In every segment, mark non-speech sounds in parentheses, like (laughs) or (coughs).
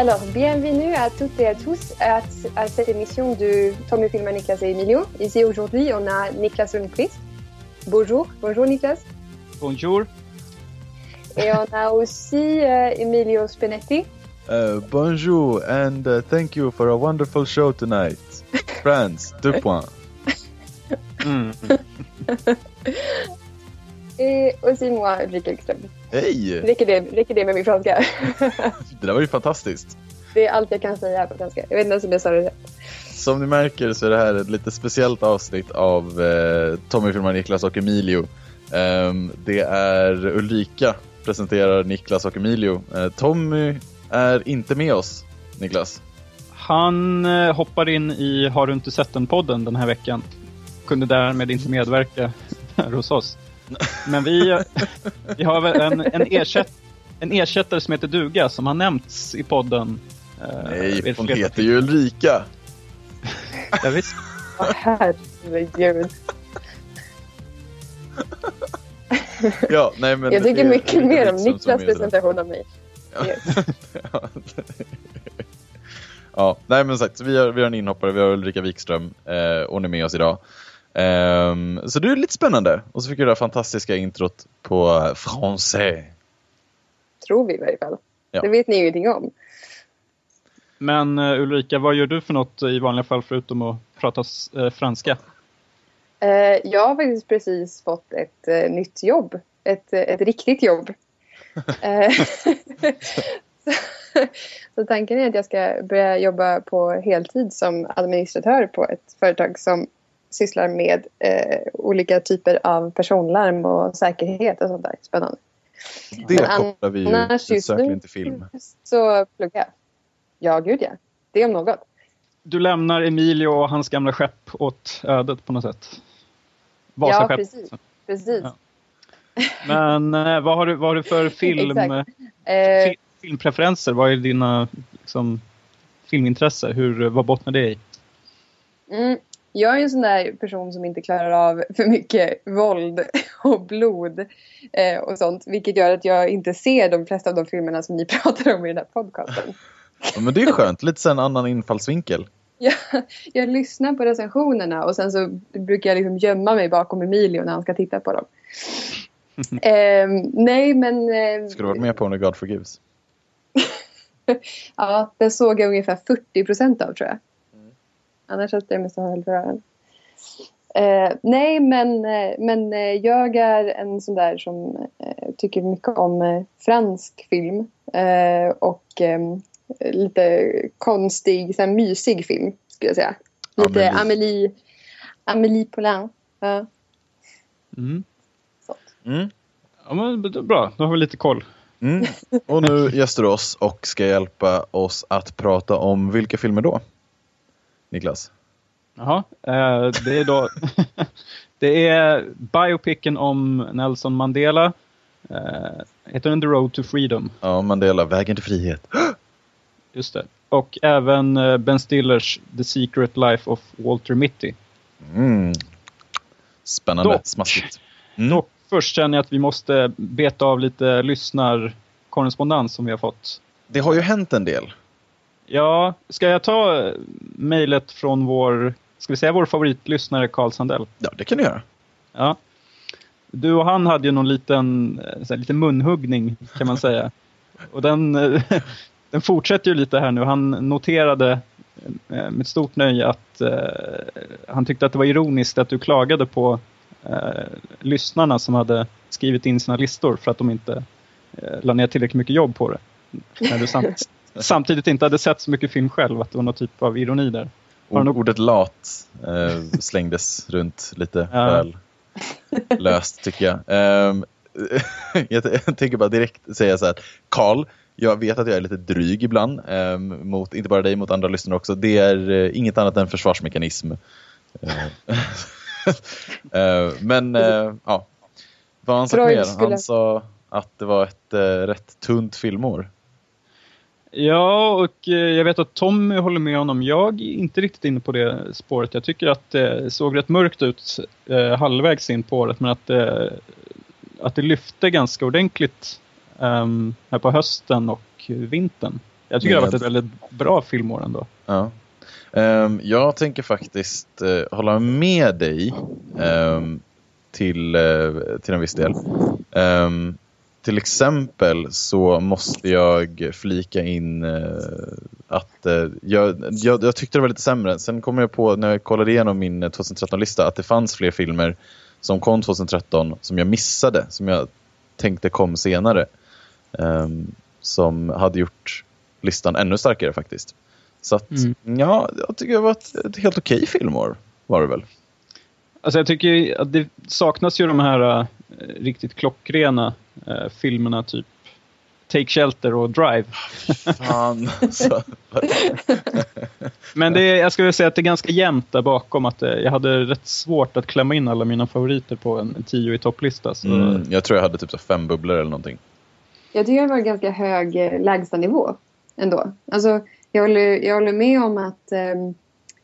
Alors, bienvenue à toutes et à tous à, à cette émission de Tommy Filma, Niklas et Emilio. Ici aujourd'hui, on a Niklas Lundqvist. Bonjour, bonjour Niklas. Bonjour. Et on a aussi euh, Emilio Spinetti. Uh, bonjour and uh, thank you for a wonderful show tonight. (laughs) France, deux points. Mm. Et aussi moi, Ulrika Ekström. Hej! Räcker det, räcker det med min franska? Det där var ju fantastiskt. Det är allt jag kan säga på franska. Jag vet inte ens om jag sa det rätt. Som ni märker så är det här ett lite speciellt avsnitt av eh, Tommy filmar Niklas och Emilio. Ehm, det är Ulrika presenterar Niklas och Emilio. Eh, Tommy är inte med oss, Niklas. Han eh, hoppar in i Har du inte sett den-podden den här veckan. Kunde därmed inte medverka (laughs) här hos oss. Men vi, vi har väl en, en, ersätt, en ersättare som heter Duga som har nämnts i podden. eh, Nej, ett hon heter ju Ulrika. Ja, visst. Åh, herregud. Ja, nej, men Jag det tycker är mycket Ulrika mer om Niklas är presentation av mig. Ja. (laughs) ja, nej men sagt, vi har, vi har en inhoppare, vi har Ulrika Wikström, eh, hon är med oss idag. Ehm, så det är lite spännande. Och så fick vi det här fantastiska introt på français. Tror vi i varje fall. Ja. Det vet ni ju ingenting om. Men eh, Ulrika, vad gör du för något i vanliga fall förutom att prata eh, franska? Eh, jag har faktiskt precis fått ett nytt jobb. Ett, ett riktigt jobb. Så, (laughs) (laughs) så tanken är att jag ska börja jobba på heltid som administratör på ett företag som sysslar med eh, olika typer av personlarm och säkerhet och sånt där. Spännande. Det Men kopplar vi ju nu- till film. Så pluggar jag. Ja, gud ja. Det om något. Du lämnar Emilio och hans gamla skepp åt ödet på något sätt. Vasaskepp. precis. Precis. Ja. Men eh, vad, har du, vad har du för (laughs) film, eh, Eh, fi- filmpreferenser? Vad är dina liksom, filmintresse? Hur, vad bottnar det i? Mm, jag är en sån där person som inte klarar av för mycket våld och blod eh, och sånt. Vilket gör att jag inte ser de flesta av de filmerna som ni (laughs) pratar om i den här podcasten. Ja, men det är skönt, lite så en annan infallsvinkel. Jag, jag lyssnar på recensionerna och sen så brukar jag liksom gömma mig bakom Emilio när han ska titta på dem. (laughs) Eh, nej men... Eh, Ska du varit med på när God Forgives? (laughs) ja, den såg jag ungefär 40 procent av tror jag. Annars satt jag mest och höll för öronen. Eh, nej, men, eh, men eh, jag är en sån där som eh, tycker mycket om eh, fransk film. Eh, och eh, lite konstig, så här, mysig film skulle jag säga. Lite Amélie. Amélie, Poulain. Ja, Mm. Mm. Ja, men, bra, då har vi lite koll. Mm. (laughs) Och nu gästar du oss och ska hjälpa oss att prata om vilka filmer då? Niklas? Jaha, eh, det är då (laughs) Det är biopicen om Nelson Mandela. Eh, heter den The Road to Freedom? Ja, Mandela, Vägen till frihet. (gasps) Just det. Och även eh, Ben Stillers The Secret Life of Walter Mitty. Mm. Spännande, Dock. smaskigt. (laughs) Mm. Dock först känner jag att vi måste beta av lite lyssnarkorrespondens som vi har fått. Det har ju hänt en del. Ja, ska jag ta eh, mejlet från vår, ska vi säga vår favoritlyssnare Carl Sandell? Ja, det kan du göra. Ja. Du och han hade ju någon liten, eh, här, liten munhuggning kan man säga. (laughs) Och den, eh, (laughs) den fortsätter ju lite här nu. Han noterade med stort nöje att eh, han tyckte att det var ironiskt att du klagade på eh, lyssnarna som hade skrivit in sina listor för att de inte eh, la ner tillräckligt mycket jobb på det. När du samt, (laughs) (laughs) samtidigt inte hade sett så mycket film själv, att det var någon typ av ironi där. Har något- ordet lat eh, slängdes runt lite Ja. väl löst tycker jag. Ehm, (laughs) jag, t- jag tänker bara direkt säga så här. Karl, jag vet att jag är lite dryg ibland. ehm, mot, inte bara dig, mot andra lyssnare också. Det är eh, inget annat än försvarsmekanism. Eh, (laughs) men ja, vad han Freud mer? Han sa att det var ett rätt tunt filmår. Ja, och eh, jag vet att Tommy håller med honom. Jag är inte riktigt inne på det spåret. Jag tycker att det såg rätt mörkt ut eh, halvvägs in på året, men att det, att det lyfte ganska ordentligt ehm, här på hösten och vintern. Jag tycker det har varit ett väldigt bra filmår ändå. Ja. Ehm, jag tänker faktiskt eh, hålla med dig ehm, till, eh, till en viss del. Ehm, till exempel så måste jag flika in eh, att eh, jag, jag, jag tyckte det var lite sämre. Sen kom jag på när jag kollade igenom min eh, 2013-lista att det fanns fler filmer som kom 2013 som jag missade, som jag tänkte kom senare. ehm, som hade gjort listan ännu starkare faktiskt. Så att, Mm. ja, jag tycker det var ett, ett helt okej filmår. Var det väl? Alltså jag tycker att det saknas ju de här eh, riktigt klockrena eh, filmerna typ Take Shelter och Drive. Fan. Så, (laughs) Men det är, jag skulle säga att det är ganska jämnt där bakom. Att eh, jag hade rätt svårt att klämma in alla mina favoriter på en, tio i topplista. Så, mm, jag tror jag hade typ så fem bubblor eller någonting. Jag tycker det var ganska hög eh, lägstanivå ändå. Alltså, jag, håller, jag håller med om att, ehm,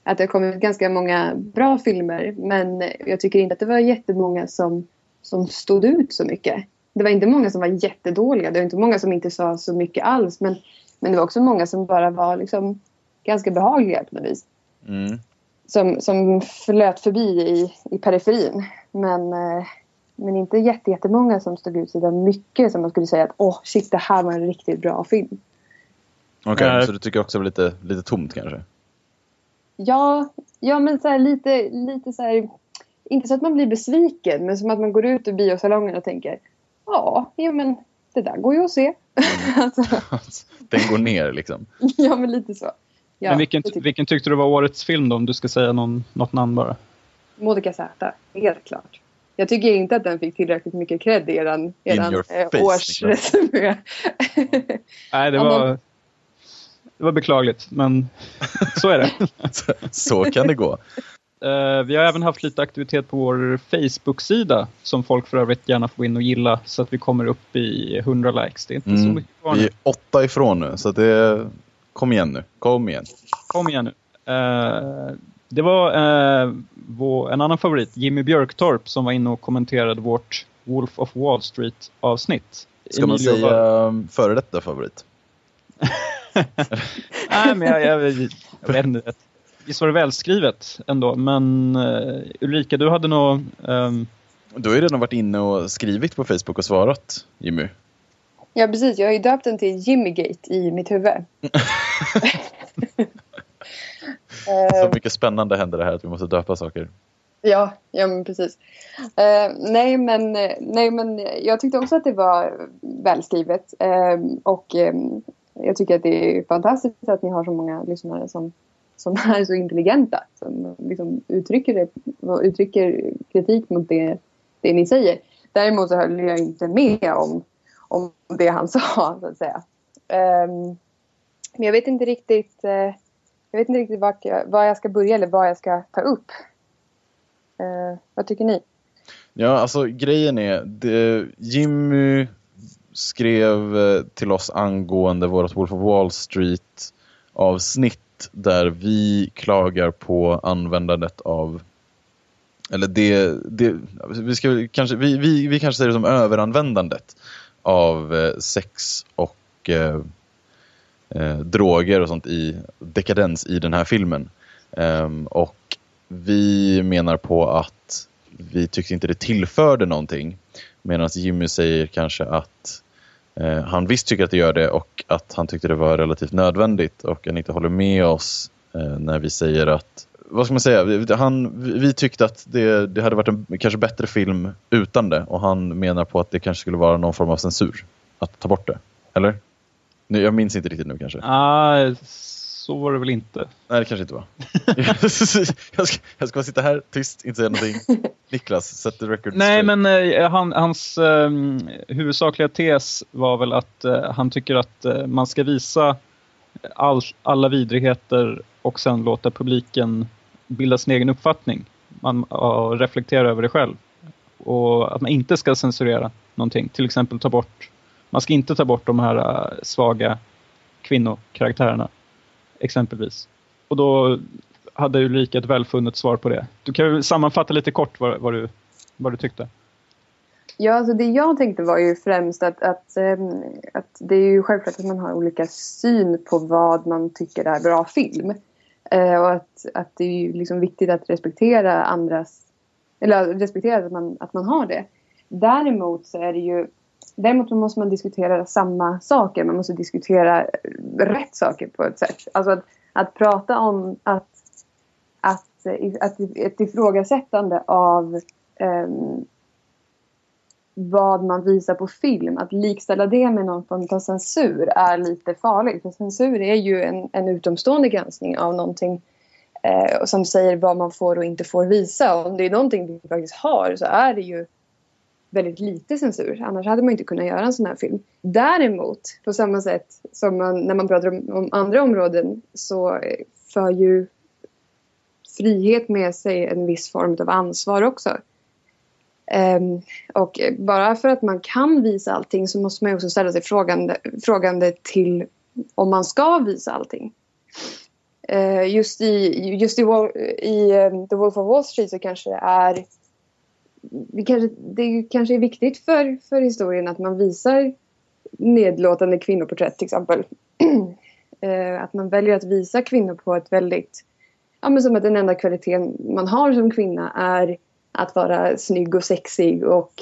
att det har kommit ganska många bra filmer men jag tycker inte att det var jättemånga som, som stod ut så mycket. Det var inte många som var jättedåliga, det var inte många som inte sa så mycket alls men, men det var också många som bara var liksom ganska behagliga på något vis. Mm. Som, som flöt förbi i, i periferin. Men, eh, men inte jätte, jättemånga som stod ut så där mycket som man skulle säga att åh shit det här var en riktigt bra film. Okej, Nej. så du tycker också det var lite, lite tomt kanske? Ja, ja men så här, lite, lite så här, inte så att man blir besviken men som att man går ut ur biosalongen och tänker ja, ja men det där går ju att se. (laughs) alltså, (laughs) Den går ner liksom. (laughs) ja men lite så. Ja, Men vilken, vilken tyckte du var årets film då? Om du ska säga någon, något namn bara. jag. Monica Z, helt klart. Jag tycker inte att den fick tillräckligt mycket cred i eran, eran your eh, årsresumé. Nej, det var, det var beklagligt. Men så är det. Så, så kan det gå. Eh, vi har även haft lite aktivitet på vår Facebook-sida som folk för övrigt gärna får in och gilla så att vi kommer upp i 100 likes. Det är inte så Mm. mycket kvar Vi nu. är åtta ifrån nu, så det... Kom igen nu. Kom igen. Kom igen nu. Eh, det var eh, en annan favorit, Jimmy Björktorp, som var inne och kommenterade vårt Wolf of Wall Street-avsnitt. Ska man Emilio var- säga um, före detta favorit? (laughs) Nej, men jag, jag, jag vet inte. Visst var det välskrivet ändå, men uh, Ulrika, du hade nog... ehm, Du har ju redan varit inne och skrivit på Facebook och svarat, Jimmy. Ja precis, jag har ju döpt den till Jimmygate i mitt huvud. (laughs) Så Eh, mycket spännande händer det här att vi måste döpa saker. Ja, ja men precis. Eh, nej, men, nej, men jag tyckte också att det var välskrivet. Eh, och eh, jag tycker att det är fantastiskt att ni har så många lyssnare som, som är så intelligenta. Som liksom uttrycker, det, uttrycker kritik mot det, det ni säger. Däremot så höll jag inte med om, om det han (laughs) sa, så att säga. Um, men jag vet inte riktigt, uh, jag vet inte riktigt vart jag, var jag ska börja eller vad jag ska ta upp. Uh, vad tycker ni? Ja, alltså grejen är, det, Jimmy skrev eh, till oss angående vårt Wolf of Wall Street avsnitt där vi klagar på användandet av eller det, det vi, ska, kanske, vi, vi, vi kanske säger det som överanvändandet av eh, sex och eh, eh, droger och sånt i dekadens i den här filmen. Eh, och vi menar på att vi tyckte inte det tillförde någonting. Medan Jimmy säger kanske att Eh, han visst tycker att det gör det och att han tyckte det var relativt nödvändigt och han inte håller med oss eh, när vi säger att vad ska man säga? Vi- Han, vi tyckte att det, det hade varit en kanske bättre film utan det och han menar på att det kanske skulle vara någon form av censur att ta bort det. Eller? Nu, jag minns inte riktigt nu kanske. Ah, så var det väl inte. Nej, det kanske inte var. (laughs) jag, ska, jag ska bara sitta här tyst, inte säga någonting. (laughs) Niklas, set the record Nej, straight. men eh, han, hans eh, huvudsakliga tes var väl att eh, han tycker att eh, man ska visa all, alla vidrigheter och sen låta publiken bilda sin egen uppfattning. Man och reflektera över det själv. Och att man inte ska censurera någonting. Till exempel ta bort, man ska inte ta bort de här eh, svaga kvinnokaraktärerna. Exempelvis. Och då hade Ulrika ett välfunnet svar på det. Du kan ju sammanfatta lite kort vad, vad, du, vad du tyckte. Ja, alltså det jag tänkte var ju främst att, att, ehm, att det är ju självklart att man har olika syn på vad man tycker är bra film. Eh, och att, att det är ju liksom viktigt att respektera andras, eller respektera att man, att man har det. Däremot så är det ju, däremot måste man diskutera samma saker, man måste diskutera rätt saker på ett sätt. Alltså att, att prata om att, att, att ett ifrågasättande av um, vad man visar på film, att likställa det med någon form av censur är lite farligt. För censur är ju en, en utomstående granskning av någonting eh, som säger vad man får och inte får visa. Och om det är någonting vi faktiskt har så är det ju väldigt lite censur. Annars hade man inte kunnat göra en sån här film. Däremot, på samma sätt som man, när man pratar om, om andra områden så eh, för ju frihet med sig en viss form av ansvar också. Um, och bara för att man kan visa allting så måste man också ställa sig frågande, frågande till om man ska visa allting. Uh, just i, just i, i um, The Wolf of Wall Street så kanske det är det kanske, det kanske är viktigt för, för historien att man visar nedlåtande kvinnoporträtt till exempel. (clears throat) Eh, att man väljer att visa kvinnor på ett väldigt, ja men som att den enda kvaliteten man har som kvinna är att vara snygg och sexig och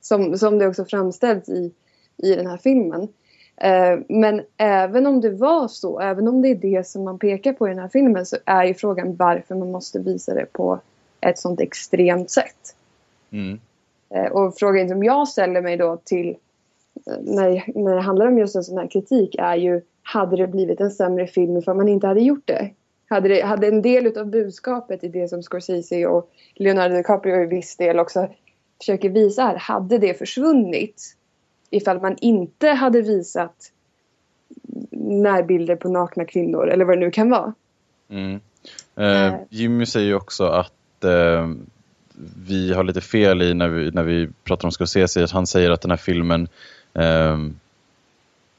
som, som det också framställs i, i den här filmen. Eh, men även om det var så, även om det är det som man pekar på i den här filmen så är ju frågan varför man måste visa det på ett sånt extremt sätt. Mm. Eh, och frågan som jag ställer mig då till eh, när, när det handlar om just en sån här kritik är ju hade det blivit en sämre film för man inte hade gjort det? hade, det, hade en del av budskapet i det som Scorsese och Leonardo DiCaprio i viss del också försöker visa här, hade det försvunnit ifall man inte hade visat närbilder på nakna kvinnor eller vad det nu kan vara. Mm. Eh, Jimmy säger ju också att eh, vi har lite fel i när vi, när vi pratar om Scorsese, att han säger att den här filmen eh,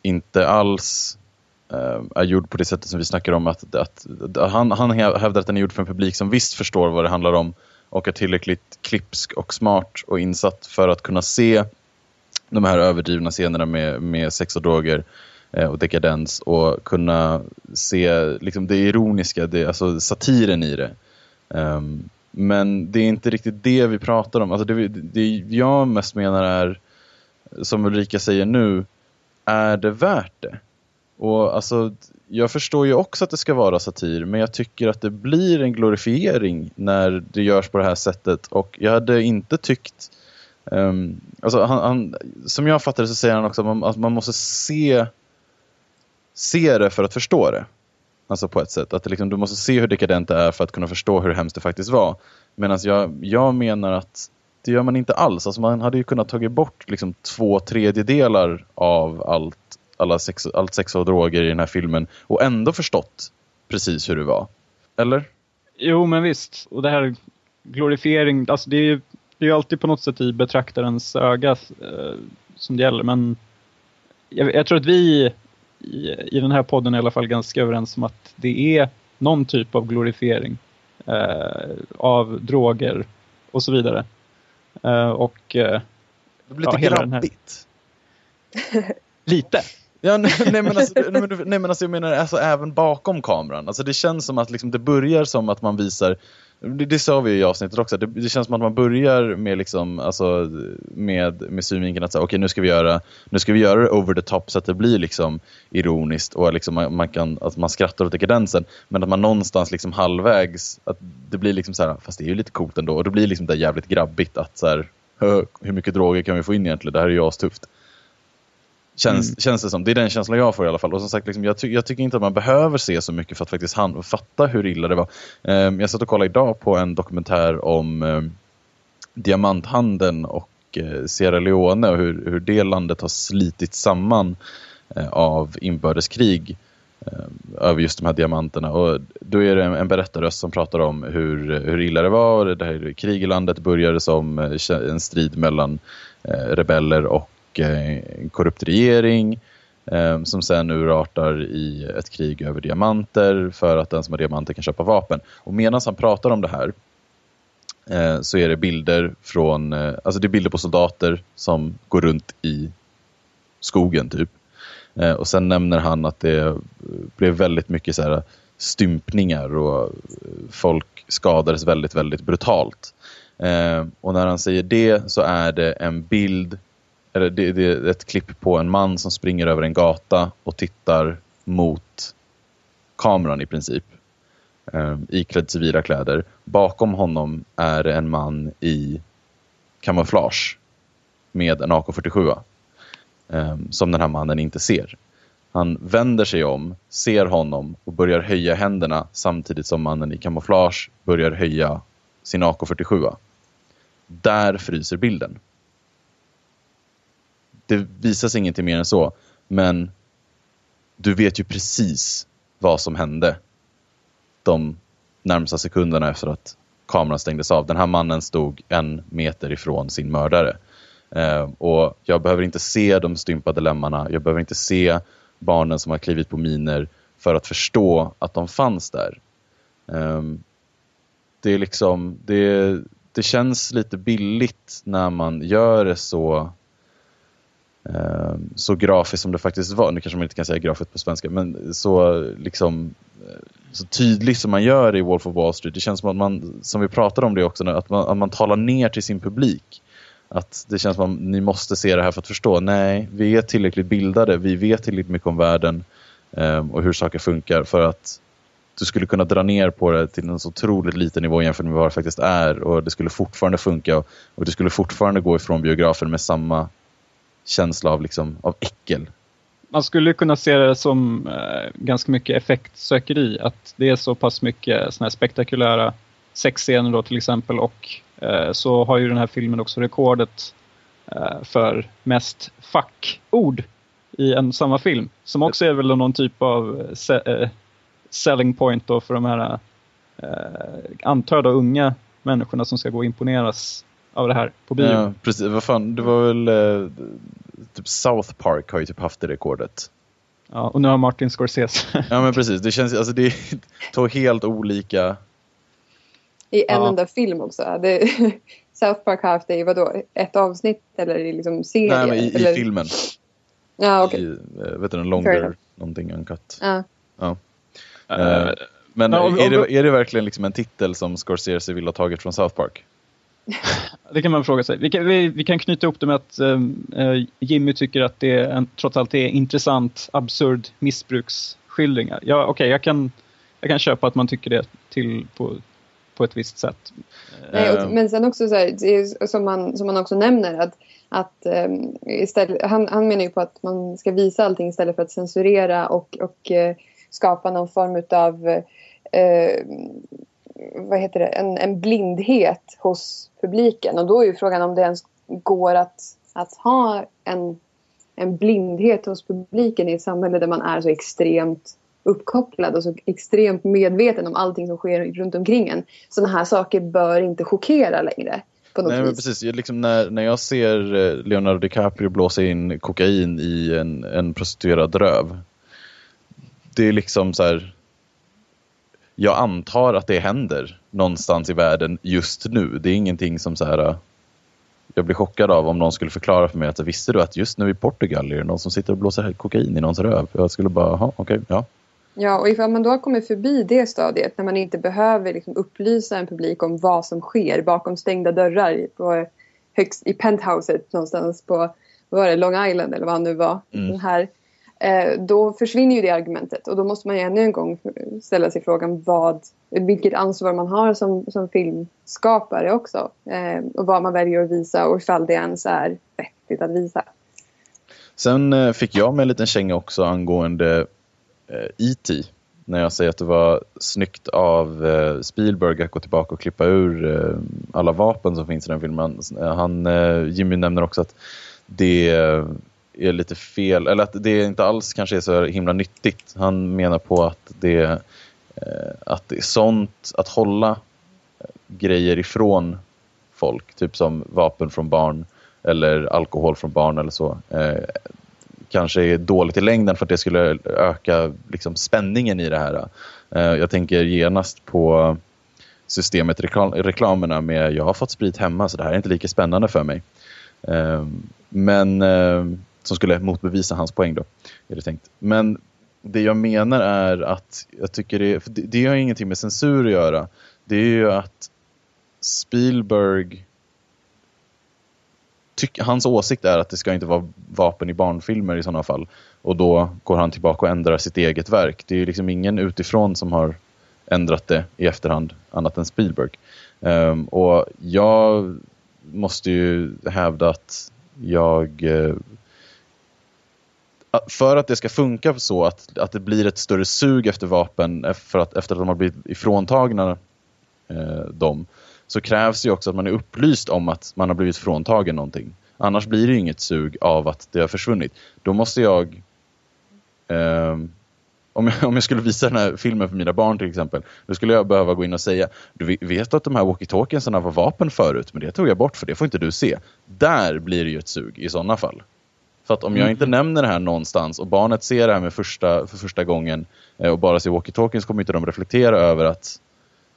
inte alls eh, är gjord på det sättet som vi snackar om. Att, att, att, han, han hävdar att den är gjord för en publik som visst förstår vad det handlar om och är tillräckligt klipsk och smart och insatt för att kunna se de här överdrivna scenerna med, med sex och droger eh, och dekadens och kunna se liksom, det ironiska, det, alltså satiren i det. Um, men det är inte riktigt det vi pratar om. Alltså det, det jag mest menar är, som Ulrika säger nu, är det värt det? Och alltså, jag förstår ju också att det ska vara satir, men jag tycker att det blir en glorifiering när det görs på det här sättet. Och jag hade inte tyckt... Um, alltså han, han, som jag fattar det så säger han också att man, att man måste se, se det för att förstå det. Alltså på ett sätt. Att liksom, du måste se hur dekadent det är för att kunna förstå hur hemskt det faktiskt var. Medan jag, jag menar att det gör man inte alls. Alltså man hade ju kunnat tagit bort liksom två tredjedelar av allt alla sex, allt sex och droger i den här filmen och ändå förstått precis hur det var. Eller? Jo, men visst. Och det här glorifiering, alltså det är ju det är alltid på något sätt i betraktarens öga eh, som det gäller. Men jag, jag tror att vi i, i, den här podden i alla fall ganska överens om att det är någon typ av glorifiering eh, av droger och så vidare. Eh, och eh, Det blir lite ja, grabbigt. (laughs) Lite. Ja, nej, nej, men alltså, nej, men alltså, jag menar alltså, även bakom kameran. Alltså, det känns som att liksom, det börjar som att man visar det, det sa vi i avsnittet också, det, det, känns som att man börjar med, liksom, alltså, med, med synvinkeln att säga, okay, nu, ska vi göra, nu ska vi göra det over the top så att det blir liksom ironiskt och liksom man, man, kan, att man skrattar åt dekadensen. Men att man någonstans liksom halvvägs, att det blir liksom så här, fast det är ju lite coolt ändå. Och det blir liksom det jävligt grabbigt att så här, hur mycket droger kan vi få in egentligen? Det här är ju astufft. Känns, mm. känns det som. Det är den känslan jag får i alla fall. Och som sagt, liksom, jag, ty jag, tycker inte att man behöver se så mycket för att faktiskt fatta hur illa det var. Um, jag satt och kollade idag på en dokumentär om um, diamanthandeln och uh, Sierra Leone och hur, hur det landet har slitit samman uh, av inbördeskrig uh, över just de här diamanterna. Och då är det en, en berättarröst som pratar om hur, hur illa det var. Det här krig i landet började som en strid mellan rebeller och en eh, korrupt regering eh, som sen urartar i ett krig över diamanter för att den som har diamanter kan köpa vapen. Och medan han pratar om det här eh, så är det bilder från, eh, alltså det är bilder på soldater som går runt i skogen typ. Eh, och sen nämner han att det blev väldigt mycket så här stympningar och eh, folk skadades väldigt, väldigt brutalt. Eh, och när han säger det så är det en bild, eller det, det är ett klipp på en man som springer över en gata och tittar mot kameran i princip. Eh, iklädd civila kläder. Bakom honom är det en man i kamouflage med en AK47 eh, som den här mannen inte ser. Han vänder sig om, ser honom och börjar höja händerna samtidigt som mannen i kamouflage börjar höja sin AK47. Där fryser bilden. Det visas ingenting mer än så, men du vet ju precis vad som hände de närmsta sekunderna efter att kameran stängdes av. Den här mannen stod en meter ifrån sin mördare. Eh, och jag behöver inte se de stympade lemmarna, jag behöver inte se barnen som har klivit på miner för att förstå att de fanns där. Eh, det är liksom, det, det känns lite billigt när man gör det så Ehm, så grafiskt som det faktiskt var. Nu kanske man inte kan säga grafiskt på svenska, men så liksom så tydligt som man gör i Wolf of Wall Street. Det känns som att man, som vi pratade om det också, att man, att man talar ner till sin publik. Att det känns som att ni måste se det här för att förstå. Nej, vi är tillräckligt bildade. Vi vet tillräckligt mycket om världen um, och hur saker funkar för att du skulle kunna dra ner på det till en så otroligt liten nivå jämfört med vad det faktiskt är och det skulle fortfarande funka och, och du skulle fortfarande gå ifrån biografen med samma känsla av, liksom, av äckel. Man skulle kunna se det som eh, ganska mycket effektsökeri, att det är så pass mycket såna här spektakulära sexscener då till exempel och Eh, så har ju den här filmen också rekordet eh, för mest fackord i en samma film. Som också är väl någon typ av eh, selling point då för de här eh, antar då unga människorna som ska gå och imponeras av det här på bio. Ja, precis. Vad fan, det var väl eh, typ South Park har ju typ haft det rekordet. Ja, och nu har Martin Scorsese. (laughs) ja, men precis. Det känns, alltså det är två helt olika i en ja. enda film också. Det, (laughs) South Park har haft det i vadå? Ett avsnitt eller i liksom serie? Nej, men i, eller? i filmen. Ja, okej. Okay. Eh, vet du, en longer någonting uncut. Ja. ja. Uh, men ja, om, är, det, är det verkligen liksom en titel som Scorsese vill ha tagit från South Park? (laughs) Det kan man fråga sig. Vi kan, vi, vi kan knyta ihop det med att uh, Jimmy tycker att det en, trots allt är intressant, absurd missbruksskildringar. Ja, Okej, okay, jag, kan, jag kan köpa att man tycker det till, på, på ett visst sätt. Nej, och, eh. men sen också så här, som, man, som man också nämner att, att um, istället, han, han menar ju på att man ska visa allting istället för att censurera och, och uh, skapa någon form av uh, vad heter det, en, en blindhet hos publiken. Och då är ju frågan om det ens går att, att ha en, en blindhet hos publiken i ett samhälle där man är så extremt uppkopplad och så extremt medveten om allting som sker runt omkring en. Sådana här saker bör inte chockera längre. Nej, men precis. Liksom när, när jag ser eh, Leonardo DiCaprio blåsa in kokain i en, en prostituerad röv. Det är liksom så här. Jag antar att det händer någonstans i världen just nu. Det är ingenting som så här jag blir chockad av om någon skulle förklara för mig att visste du att just nu i Portugal är det någon som sitter och blåser kokain i någons röv? Jag skulle bara, okej, okay, ja. Ja, och ifall man då har kommit förbi det stadiet när man inte behöver liksom upplysa en publik om vad som sker bakom stängda dörrar på högst, i penthouset någonstans på vad var det, Long Island eller vad han nu var. Mm. Den här, Eh, då försvinner ju det argumentet och då måste man ju ännu en gång ställa sig frågan vad, vilket ansvar man har som, som filmskapare också. Eh, och vad man väljer att visa och ifall det ens är vettigt att visa. Sen eh, fick jag med en liten känga också angående E.T. Eh, e när jag säger att det var snyggt av eh, Spielberg att gå tillbaka och klippa ur eh, alla vapen som finns i den filmen. Han, Jimmy nämner också att det är lite fel, eller att det inte alls kanske är så himla nyttigt. Han menar på att det, eh, att det är sånt, att hålla eh, grejer ifrån folk, typ som vapen från barn eller alkohol från barn eller så, eh, kanske är dåligt i längden för att det skulle öka liksom, spänningen i det här. Eh, jag tänker genast på systemet, reklam, reklamerna med jag har fått sprit hemma så det här är inte lika spännande för mig. Men som skulle motbevisa hans poäng då, är det tänkt. Men det jag menar är att jag tycker det, det, det har ingenting med censur att göra. Det är ju att Spielberg tyck, hans åsikt är att det ska inte vara vapen i barnfilmer i sådana fall. Och då går han tillbaka och ändrar sitt eget verk. Det är ju liksom ingen utifrån som har ändrat det i efterhand annat än Spielberg. Um, och jag måste ju hävda att jag eh, för att det ska funka så att, att det blir ett större sug efter vapen eh, efter att, efter att de har blivit ifråntagna eh, dem så krävs det också att man är upplyst om att man har blivit fråntagen någonting. Annars blir det inget sug av att det har försvunnit. Då måste jag eh, om jag, (laughs) om jag skulle visa den här filmen för mina barn till exempel, då skulle jag behöva gå in och säga du vet att de här walkie-talkiesarna var vapen förut, men det tog jag bort för det får inte du se. Där blir det ju ett sug i sådana fall. För att om jag inte mm. nämner det här någonstans och barnet ser det här med första, för första gången eh, och bara ser walkie-talkien så kommer inte de reflektera över att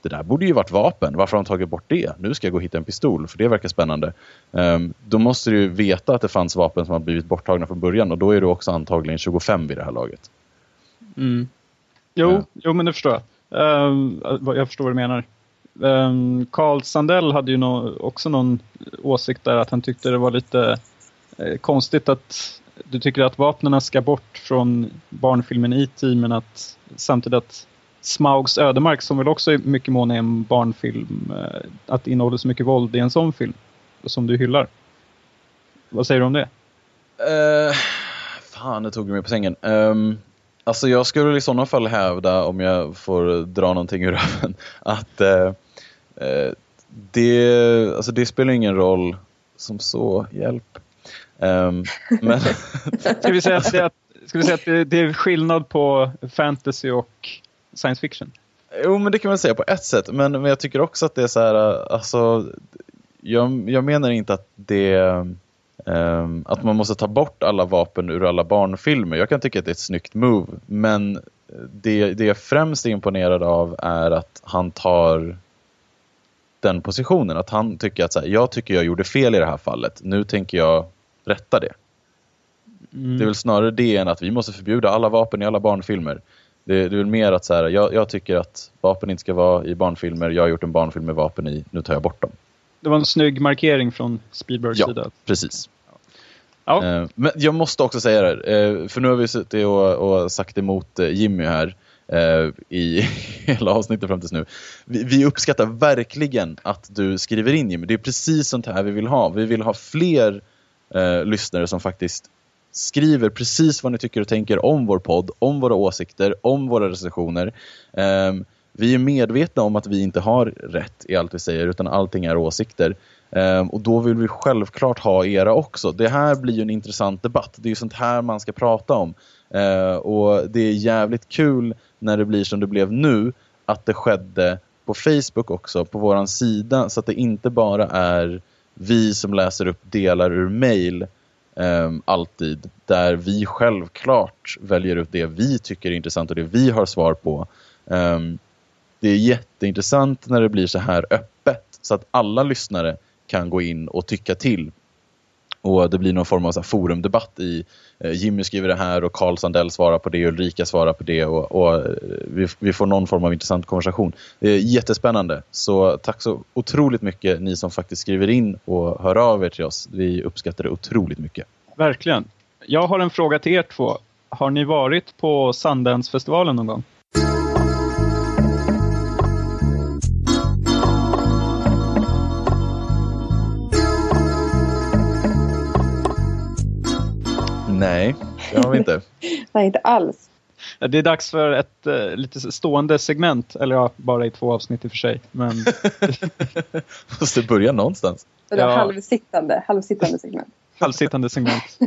det där borde ju varit vapen. Varför har de tagit bort det? Nu ska jag gå och hitta en pistol för det verkar spännande. Um, då måste du veta att det fanns vapen som har blivit borttagna från början och då är du också antagligen 25 vid det här laget. Mm. Jo, ja. jo, men det förstår jag. Um, jag förstår vad du menar. Um, Carl Sandell hade ju no också någon åsikt där att han tyckte det var lite Eh, konstigt att du tycker att vapnen ska bort från barnfilmen E.T. men att samtidigt att Smaugs ödemark som väl också är mycket mån är en barnfilm, eh, att det innehåller så mycket våld i en sån film som du hyllar. Vad säger du om det? Uh, fan, det tog du mig på sängen. Um, alltså jag skulle i sådana fall hävda, om jag får dra någonting ur röven, att uh, uh, det, alltså det spelar ingen roll som så, hjälp. Um, (laughs) men ska vi säga att, det, ska vi säga att det, det är skillnad på fantasy och science fiction. Jo, men det kan man säga på ett sätt. Men, men jag tycker också att det är så här, alltså, jag, jag menar inte att det um, att man måste ta bort alla vapen ur alla barnfilmer. Jag kan tycka att det är ett snyggt move, men det, det jag främst är imponerad av är att han tar den positionen. Att han tycker att så här, jag tycker jag gjorde fel i det här fallet. Nu tänker jag rätta det. Mm. Det är väl snarare det än att vi måste förbjuda alla vapen i alla barnfilmer. Det, det är väl mer att så här, jag, jag, tycker att vapen inte ska vara i barnfilmer. Jag har gjort en barnfilm med vapen i, nu tar jag bort dem. Det var en snygg markering från Spielbergs ja, sida. Precis. Ja. Eh, men jag måste också säga det här, eh, för nu har vi suttit och, och sagt emot eh, Jimmy här Eh, i (laughs) hela avsnittet fram tills nu. Vi, vi, uppskattar verkligen att du skriver in Jimmy. Det är precis sånt här vi vill ha. Vi vill ha fler eh, lyssnare som faktiskt skriver precis vad ni tycker och tänker om vår podd, om våra åsikter, om våra recensioner. Eh, vi är medvetna om att vi inte har rätt i allt vi säger utan allting är åsikter. Um, och då vill vi självklart ha era också. Det här blir ju en intressant debatt. Det är ju sånt här man ska prata om. Eh, och det är jävligt kul när det blir som det blev nu att det skedde på Facebook också, på våran sida. Så att det inte bara är vi som läser upp delar ur mail ehm, alltid. Där vi självklart väljer ut det vi tycker är intressant och det vi har svar på. Ehm, det är jätteintressant när det blir så här öppet så att alla lyssnare kan gå in och tycka till. Och det blir någon form av så forumdebatt i eh, Jimmy skriver det här och Carl Sandell svarar på det och Ulrika svarar på det och, och eh, vi, vi, får någon form av intressant konversation. Det är jättespännande. Så tack så otroligt mycket ni som faktiskt skriver in och hör av er till oss. Vi uppskattar det otroligt mycket. Verkligen. Jag har en fråga till er två. Har ni varit på Sundance-festivalen någon gång? Nej, det har vi inte. (laughs) Nej, inte alls. Det är dags för ett uh, lite stående segment, eller ja, bara i två avsnitt i och för sig. Men... (laughs) Måste börja någonstans. Det är ja. halvsittande, halvsittande segment. (laughs) Halvsittande segment.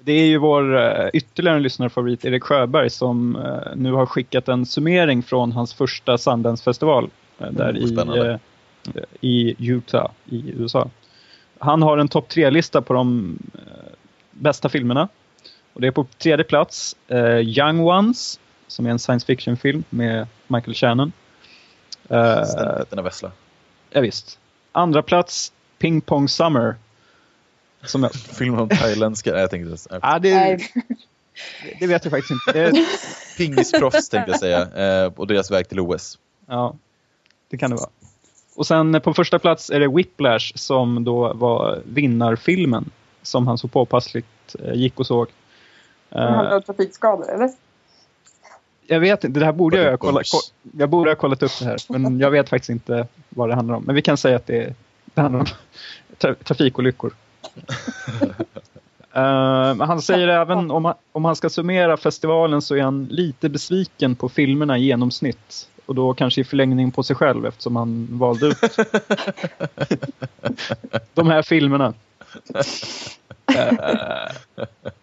Det är ju vår uh, ytterligare en lyssnarfavorit Erik Sjöberg som uh, nu har skickat en summering från hans första Sundance-festival uh, där mm, i, i Utah i USA. Han har en topp tre-lista på de bästa filmerna. Och det är på tredje plats uh, Young Ones, som är en science fiction-film med Michael Shannon. Uh, Ständigt vessla. Ja, visst. Andra plats, Ping Pong Summer. Som jag... (laughs) Film om thailändska? Nej, jag tänkte... Ja, (laughs) det, det vet jag faktiskt inte. (laughs) Pingisproffs tänkte jag säga. Eh, och deras väg till OS. Ja, det kan det vara. Och sen på första plats är det Whiplash som då var vinnarfilmen. Som han så påpassligt eh, gick och såg. Det handlar om trafikskador, eller? Jag vet inte, det här borde jag, kolla, jag borde ha kollat upp det här. Men (laughs) jag vet faktiskt inte vad det handlar om. Men vi kan säga att det, det handlar om (laughs) tra trafikolyckor. (laughs) uh, han säger även om han, om han ska summera festivalen så är han lite besviken på filmerna i genomsnitt. Och då kanske i förlängning på sig själv eftersom han valde ut de här filmerna. (laughs)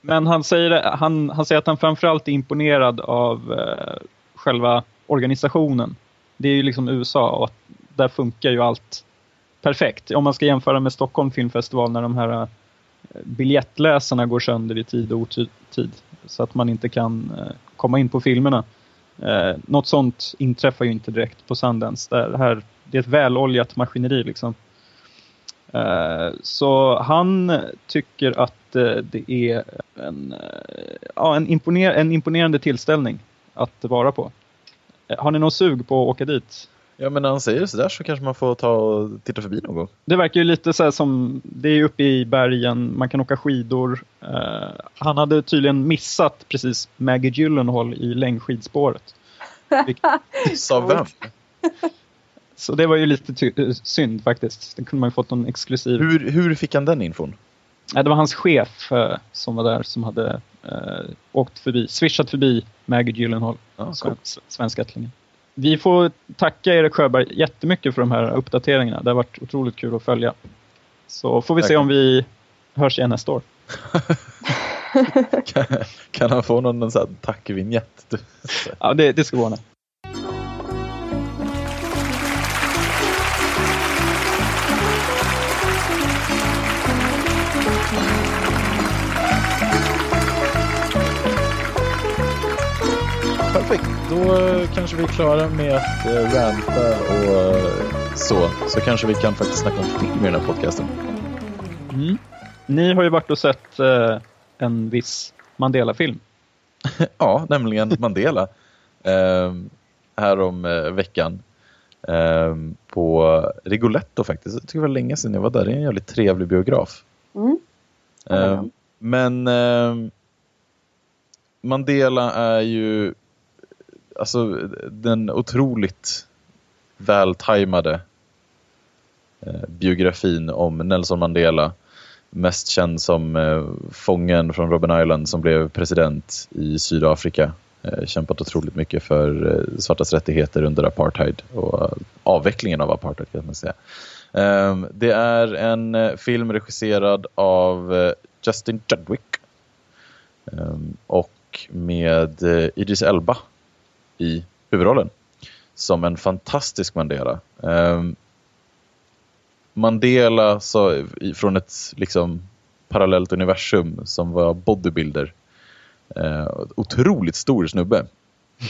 Men han säger, han, han säger att han framförallt är imponerad av eh, själva organisationen. Det är ju liksom USA och där funkar ju allt perfekt. Om man ska jämföra med Stockholm filmfestival när de här eh, biljettläsarna går sönder i tid och otid så att man inte kan eh, komma in på filmerna. Eh, något sånt inträffar ju inte direkt på Sundance. Där, här, det är ett väloljat maskineri liksom. Eh, så han tycker att eh, det är en, eh, ja, en, imponer en imponerande tillställning att vara på. Eh, har ni någon sug på att åka dit? Ja, men när han säger sådär så kanske man får ta och titta förbi någon gång. Det verkar ju lite så som, det är uppe i bergen, man kan åka skidor. Uh, han hade tydligen missat precis Maggie Gyllenhaal i längdskidspåret. (laughs) Sa vem? (laughs) Så det var ju lite synd faktiskt. Det kunde man ju fått någon exklusiv. Hur, hur fick han den infon? Ja, det var hans chef uh, som var där som hade uh, åkt förbi, swishat förbi Maggie Gyllenhaal, ah, cool. svenskättlingen. Vi får tacka Erik Sjöberg jättemycket för de här uppdateringarna. Det har varit otroligt kul att följa. Så får vi Tack. se om vi hörs igen nästa år. (laughs) kan, kan, han få någon, någon tackvinjett? ja, det, det ska ordna. Perfekt, då kanske vi är klara med att uh, ranta och uh, så. Så kanske vi kan faktiskt snacka om film i den här podcasten. Mm. Ni har ju varit och sett uh, en viss Mandela-film. (laughs) ja, nämligen Mandela. (laughs) här om uh, veckan. På Rigoletto faktiskt. Jag tycker det var länge sedan jag var där. Det är en jävligt trevlig biograf. Mm. Mm. men Mandela är ju alltså den otroligt vältajmade eh, biografin om Nelson Mandela. Mest känd som eh, fången från Robben Island som blev president i Sydafrika. Eh, kämpat otroligt mycket för eh, svartas rättigheter under apartheid och eh, avvecklingen av apartheid kan man säga. Ehm, det är en eh, film regisserad av eh, Justin Chadwick ehm, och med Idris Elba i huvudrollen. Som en fantastisk Mandela. Um, Mandela så, från ett liksom parallellt universum som var bodybuilder. Uh, otroligt stor snubbe.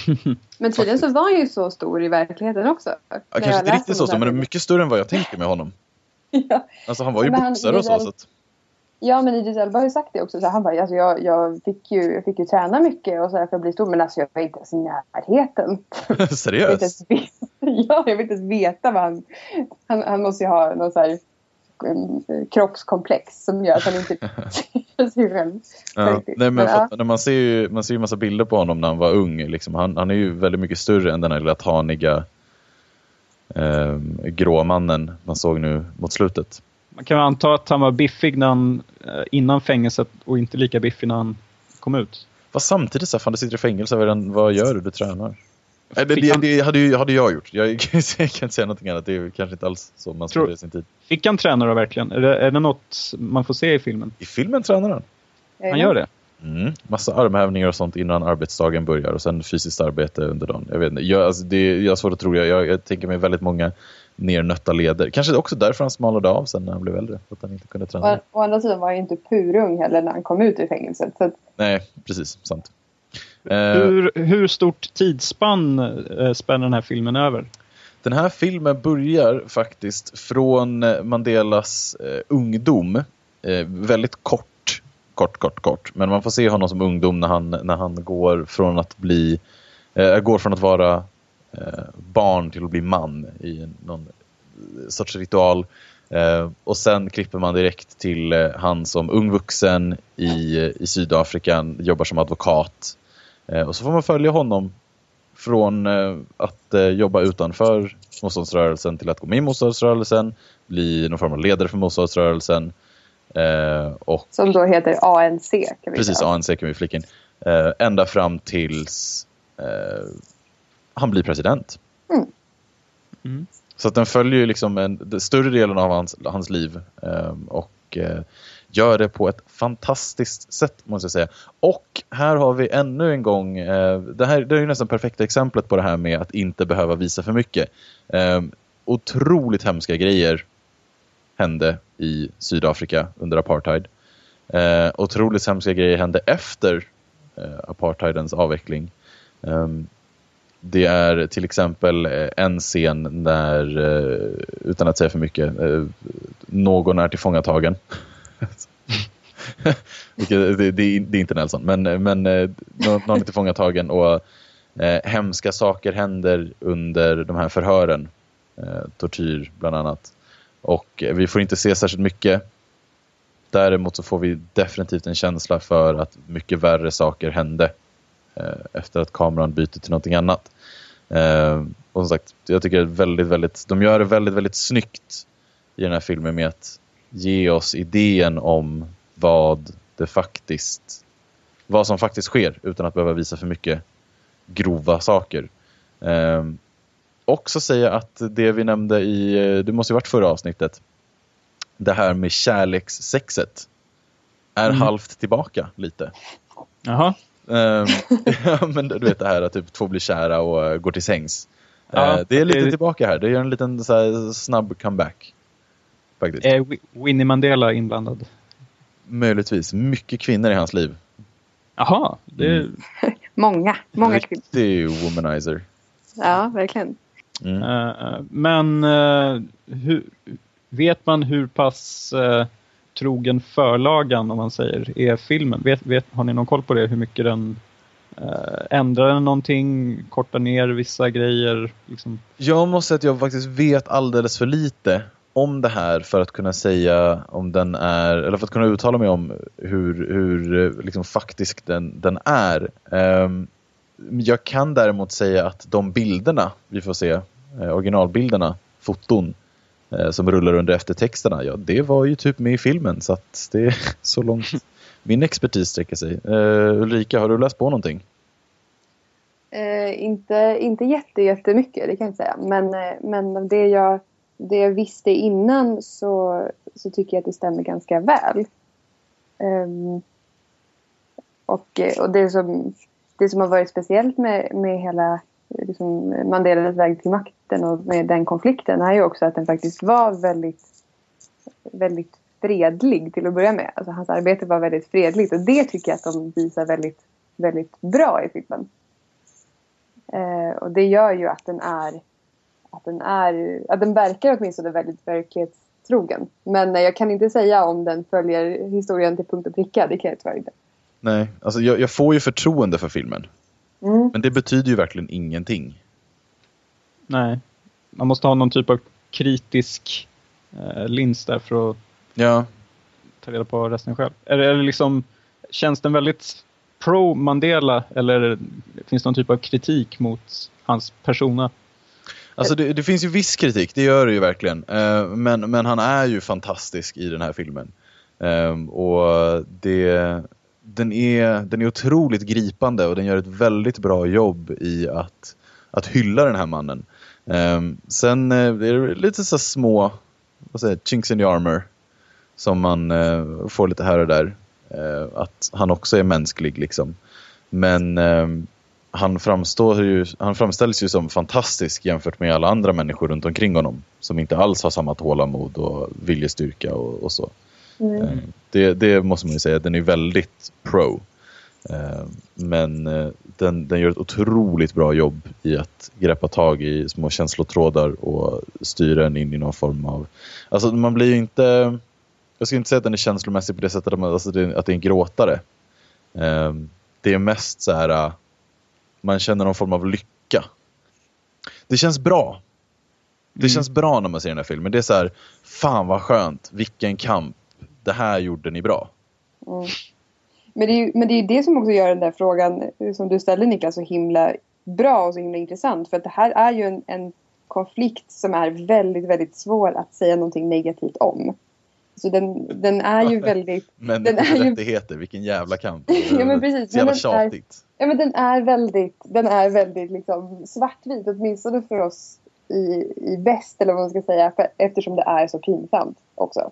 (laughs) men tydligen så var han ju så stor i verkligheten också. Ja, kanske inte riktigt så stor, men mycket större än vad jag tänkte med honom. (laughs) ja. Alltså han var ju boxare och så. så att... Ja men Idris Elba har ju sagt det också. Så han bara, alltså jag, jag, fick ju, jag fick ju träna mycket och så här för att bli stor. Men alltså jag var inte ens i närheten. (laughs) Seriöst? Jag (laughs) ja, jag vill inte ens veta vad han... Han, han måste ju ha någon så här um, kroppskomplex som gör att han inte sig själv. (laughs) Ja. Nej, men när man ser ju man ser ju massa bilder på honom när han var ung. Liksom. Han, han är ju väldigt mycket större än den här lilla taniga eh, gråmannen man såg nu mot slutet. Man kan anta att han var biffig när han, eh, innan fängelset och inte lika biffig när han kom ut. Fast samtidigt så fan du sitter i fängelse, vad gör du? Du tränar. Det, det, det hade, ju, hade jag gjort. Jag, jag, (laughs) kan inte säga någonting annat. Det är kanske inte alls så man spenderar sin tid. Fick han träna då verkligen? Är det, är det något man får se i filmen? I filmen tränar han. Han gör det? Mm. Massa armhävningar och sånt innan arbetsdagen börjar och sen fysiskt arbete under dagen. Jag vet inte. Jag, alltså det, jag har svårt att tro det. Jag, jag tänker mig väldigt många nernötta leder. Kanske också därför han smalade av sen när han blev äldre. Att han inte kunde träna. Å, å andra sidan var han inte purung heller när han kom ut ur fängelset. Så att... Nej, precis. Sant. Hur, hur stort tidsspann äh, spänner den här filmen över? Den här filmen börjar faktiskt från eh, Mandelas eh, ungdom. Eh, väldigt kort, kort, kort, kort. Men man får se honom som ungdom när han, när han går från att bli eh, går från att vara eh, barn till att bli man i någon sorts ritual. Eh, och sen klipper man direkt till eh, han som ung vuxen i, eh, i Sydafrika, jobbar som advokat. Eh, och så får man följa honom från eh, att eh, jobba utanför motståndsrörelsen till att gå med i motståndsrörelsen, bli någon form av ledare för motståndsrörelsen. Eh, och, Som då heter ANC. Kan vi precis, säga. ANC kan vi flika in. Eh, ända fram tills eh, han blir president. Mm. Så att den följer ju liksom en, den större delen av hans, hans liv eh, och eh, gör det på ett fantastiskt sätt måste jag säga. Och här har vi ännu en gång, eh, det här det är ju nästan perfekta exemplet på det här med att inte behöva visa för mycket. Eh, otroligt hemska grejer hände i Sydafrika under apartheid. Eh, otroligt hemska grejer hände efter eh, apartheidens avveckling. Eh, det är till exempel eh, en scen när, eh, utan att säga för mycket, eh, någon är tillfångatagen. (laughs) Eh, det, det, är- det är inte Nelson, men, eh, men eh, någon är tillfångatagen och eh, hemska saker händer under de här förhören. Eh, tortyr bland annat. Och vi får inte se särskilt mycket. Däremot så får vi definitivt en känsla för att mycket värre saker hände eh, efter att kameran byter till någonting annat. Eh, och som sagt, jag tycker det är väldigt, väldigt, de gör det väldigt, väldigt snyggt i den här filmen med att ge oss idén om vad det faktiskt, vad som faktiskt sker utan att behöva visa för mycket grova saker. Eh, också säga att det vi nämnde i, det måste ju varit förra avsnittet, det här med kärlekssexet är Mm. halvt tillbaka lite. Jaha. Ehm, (laughs) ja, men du vet det här att typ två blir kära och eh, går till sängs. Ja, Eh, det är lite det- tillbaka här. Det gör en liten så här, snabb comeback. Faktiskt. Är Wi- Winnie Mandela inblandad? Möjligtvis. Mycket kvinnor i hans liv. Jaha, det, Mm. (laughs) Många, många kvinnor. Riktig womanizer. Ja, verkligen. Mm. Eh, men eh, hur, vet man hur pass eh, trogen förlagan, om man säger, är filmen? Vet, vet, har ni någon koll på det? Hur mycket den ändrar den någonting? Kortar ner vissa grejer? Liksom? Jag måste säga att jag faktiskt vet alldeles för lite om det här för att kunna säga om den är, eller för att kunna uttala mig om hur, hur liksom faktisk den, den är. Ehm, jag kan däremot säga att de bilderna vi får se, eh, originalbilderna, foton, eh, som rullar under eftertexterna, ja det var ju typ med i filmen så att det är (laughs) så långt min expertis sträcker sig. Uh, Ulrika, har du läst på någonting? Eh, inte, inte jätte, jättemycket, det kan jag inte säga. Men, eh, men av det jag, det jag visste innan så, så tycker jag att det stämmer ganska väl. Ehm, och eh, och det, som, det som har varit speciellt med, med hela liksom Mandelas väg till makten och med den konflikten är ju också att den faktiskt var väldigt, väldigt fredlig till att börja med. Alltså hans arbete var väldigt fredligt och det tycker jag att de visar väldigt, väldigt bra i filmen. Eh, och det gör ju att den är att den är, att den verkar åtminstone väldigt verklighetstrogen. Men jag kan inte säga om den följer historien till punkt och pricka, det kan jag tyvärr inte. Nej, alltså jag, jag får ju förtroende för filmen. Mm. Men det betyder ju verkligen ingenting. Nej, man måste ha någon typ av kritisk eh, lins där för att Ja, ta reda på resten själv. Är det, är det liksom, känns den väldigt pro Mandela eller finns det någon typ av kritik mot hans persona? alltså det, det finns ju viss kritik, det gör det ju verkligen. Eh, men, men han är ju fantastisk i den här filmen. Eh, och det, den, är, den är otroligt gripande och den gör ett väldigt bra jobb i att, att hylla den här mannen. Eh, sen eh, är det lite så små vad säger, jag, chinks in the armor som man eh, får lite här och där. Eh, att han också är mänsklig liksom. Men eh, han, framstår ju, han framställs ju som fantastisk jämfört med alla andra människor runt omkring honom. Som inte alls har samma tålamod och viljestyrka och, och så. Mm. Eh, Det, det måste man ju säga, den är väldigt pro. Eh, men eh, den, den gör ett otroligt bra jobb i att greppa tag i små känslotrådar och styra en in i någon form av... Alltså man blir ju inte... Jag ska inte säga att den är känslomässig på det sättet att, man, alltså det, att det är en gråtare. Det är mest så här... Man känner någon form av lycka. Det känns bra. Det Mm. känns bra när man ser den här filmen. Det är så här, fan vad skönt, vilken kamp. Det här gjorde ni bra. Mm. Men, det är ju, men det är det som också gör den där frågan eh, som du ställde Niklas så himla bra och så himla intressant. För att det här är ju en, en konflikt som är väldigt, väldigt svår att säga någonting negativt om. Så den, den är ju (laughs) väldigt... Människors Den är ju- rättigheter, vilken jävla kamp. (laughs) Ja, men precis. Så jävla Men den är- tjatigt. Ja men den är väldigt, den är väldigt liksom svartvit åtminstone för oss i, i väst eller vad man ska säga för, eftersom det är så pinsamt också.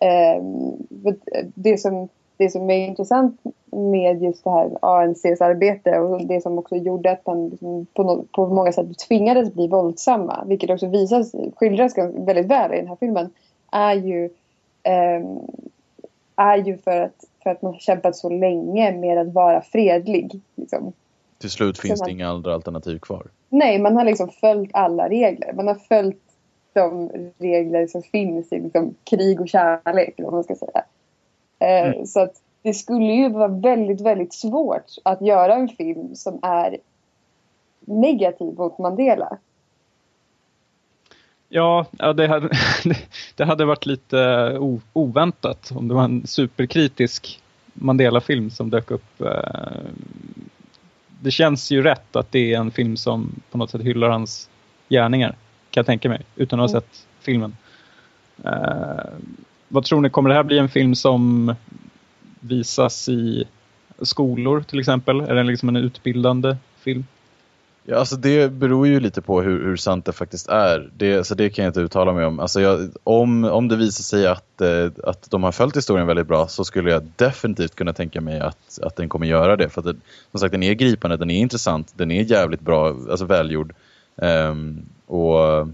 Ehm, för det, som, det som är intressant med just det här ANCs arbete och det som också gjorde att man liksom på, på många sätt tvingades bli våldsamma vilket också visas, skildras väldigt väl i den här filmen är ju, ehm, är ju för att för att man har kämpat så länge med att vara fredlig. Liksom. Till slut finns Så det man- inga andra alternativ kvar. Nej, man har liksom följt alla regler. Man har följt de regler som finns i liksom, krig och kärlek, vad man ska säga. Eh, Så att det skulle ju vara väldigt, väldigt svårt att göra en film som är negativ mot Mandela. Ja, det, hade, (laughs) det hade varit lite o, oväntat om det var en superkritisk Mandela-film som dök upp. eh, Det känns ju rätt att det är en film som på något sätt hyllar hans gärningar, kan jag tänka mig, utan att ha Mm. sett filmen. Eh, vad tror ni, kommer det här bli en film som visas i skolor till exempel? Är den liksom en utbildande film? Ja, alltså det beror ju lite på hur, hur sant det faktiskt är. Det, så det kan jag inte uttala mig om. Alltså jag, om, om det visar sig att, eh, att de har följt historien väldigt bra så skulle jag definitivt kunna tänka mig att, att den kommer göra det. För att det, som sagt, den är gripande, den är intressant, den är jävligt bra, alltså välgjord. Ehm, och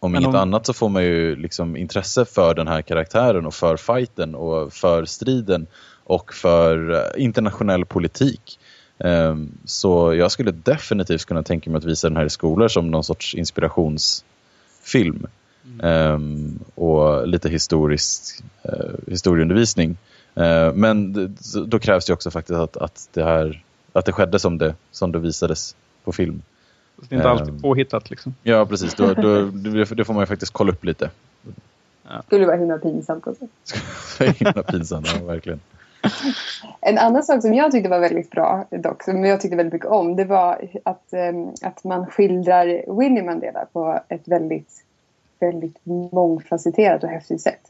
om Men inget om- annat så får man ju liksom intresse för den här karaktären och för fighten och för striden och för eh, internationell politik. Ehm, Så jag skulle definitivt kunna tänka mig att visa den här i skolor som någon sorts inspirationsfilm. Ehm, och lite historisk eh, historieundervisning. Eh, men då krävs det också faktiskt att, att, det här, att det skedde som det, som det visades på film. Så det är inte Ehm. alltid påhittat liksom. Ja, precis. Då, då, det, får man ju faktiskt kolla upp lite. skulle vara himla pinsamt också. Så (laughs) himla pinsamt, ja, verkligen. En annan sak som jag tyckte var väldigt bra dock, som jag tyckte väldigt mycket om, det var att, ehm, att man skildrar Winnie Mandela på ett väldigt, väldigt mångfacetterat och häftigt sätt.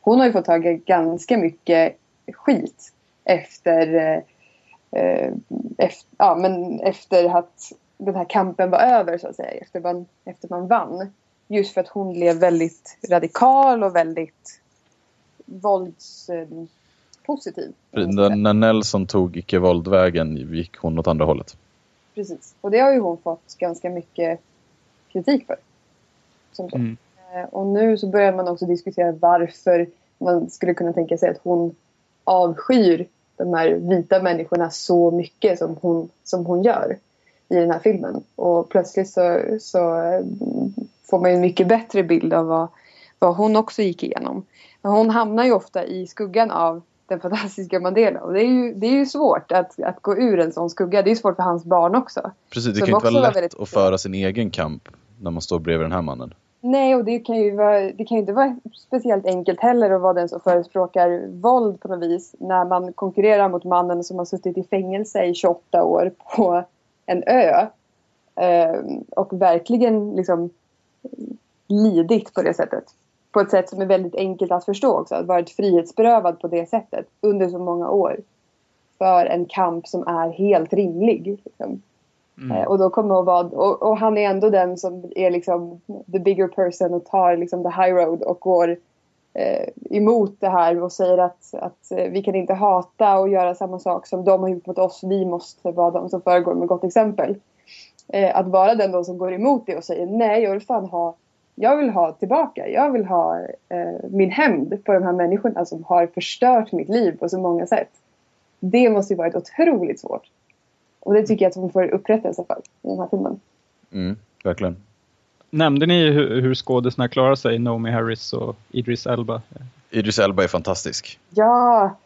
Hon har ju fått tag i ganska mycket skit efter, eh, eh, efter, ja, men efter att den här kampen var över så att säga, efter man, efter man vann. Just för att hon blev väldigt radikal och väldigt våldspositiv. positiv. När, när Nelson tog icke-våldvägen gick hon åt andra hållet. Precis. Och det har ju hon fått ganska mycket kritik för. Som så. Mm. Eh, Och nu så börjar man också diskutera varför man skulle kunna tänka sig att hon avskyr de här vita människorna så mycket som hon, som hon gör i den här filmen. Och plötsligt så, så eh, får man ju en mycket bättre bild av vad, vad hon också gick igenom. Men hon hamnar ju ofta i skuggan av den fantastiska Mandela. Och det är ju, det är ju svårt att, att gå ur en sån skugga. Det är svårt för hans barn också. Precis, det kan ju inte vara var lätt väldigt- att föra sin egen kamp när man står bredvid den här mannen. Nej, och det kan ju vara, det kan ju inte vara speciellt enkelt heller att vara den som förespråkar våld på något vis när man konkurrerar mot mannen som har suttit i fängelse i 28 år på en ö. Eh, och verkligen liksom lidit på det sättet. På ett sätt som är väldigt enkelt att förstå också. Att varit frihetsberövad på det sättet under så många år. För en kamp som är helt rimlig. Liksom. Mm. Eh, Och, då kommer att vara, och, och han är ändå den som är liksom the bigger person och tar liksom the high road och går eh, emot det här och säger att, att eh, vi kan inte hata och göra samma sak som de har gjort mot oss. Vi måste vara de som föregår med gott exempel. Eh, att vara den då som går emot det och säger nej, jag vill fan ha jag vill ha tillbaka. Jag vill ha eh, min hämnd på de här människorna som har förstört mitt liv på så många sätt. Det måste ju varit otroligt svårt. Och det tycker jag att hon får upprättelse för i den här filmen. Mm, verkligen. Nämnde ni hur, hur skådisarna klarar sig, Naomi Harris och Idris Elba? Idris Elba är fantastisk. Ja!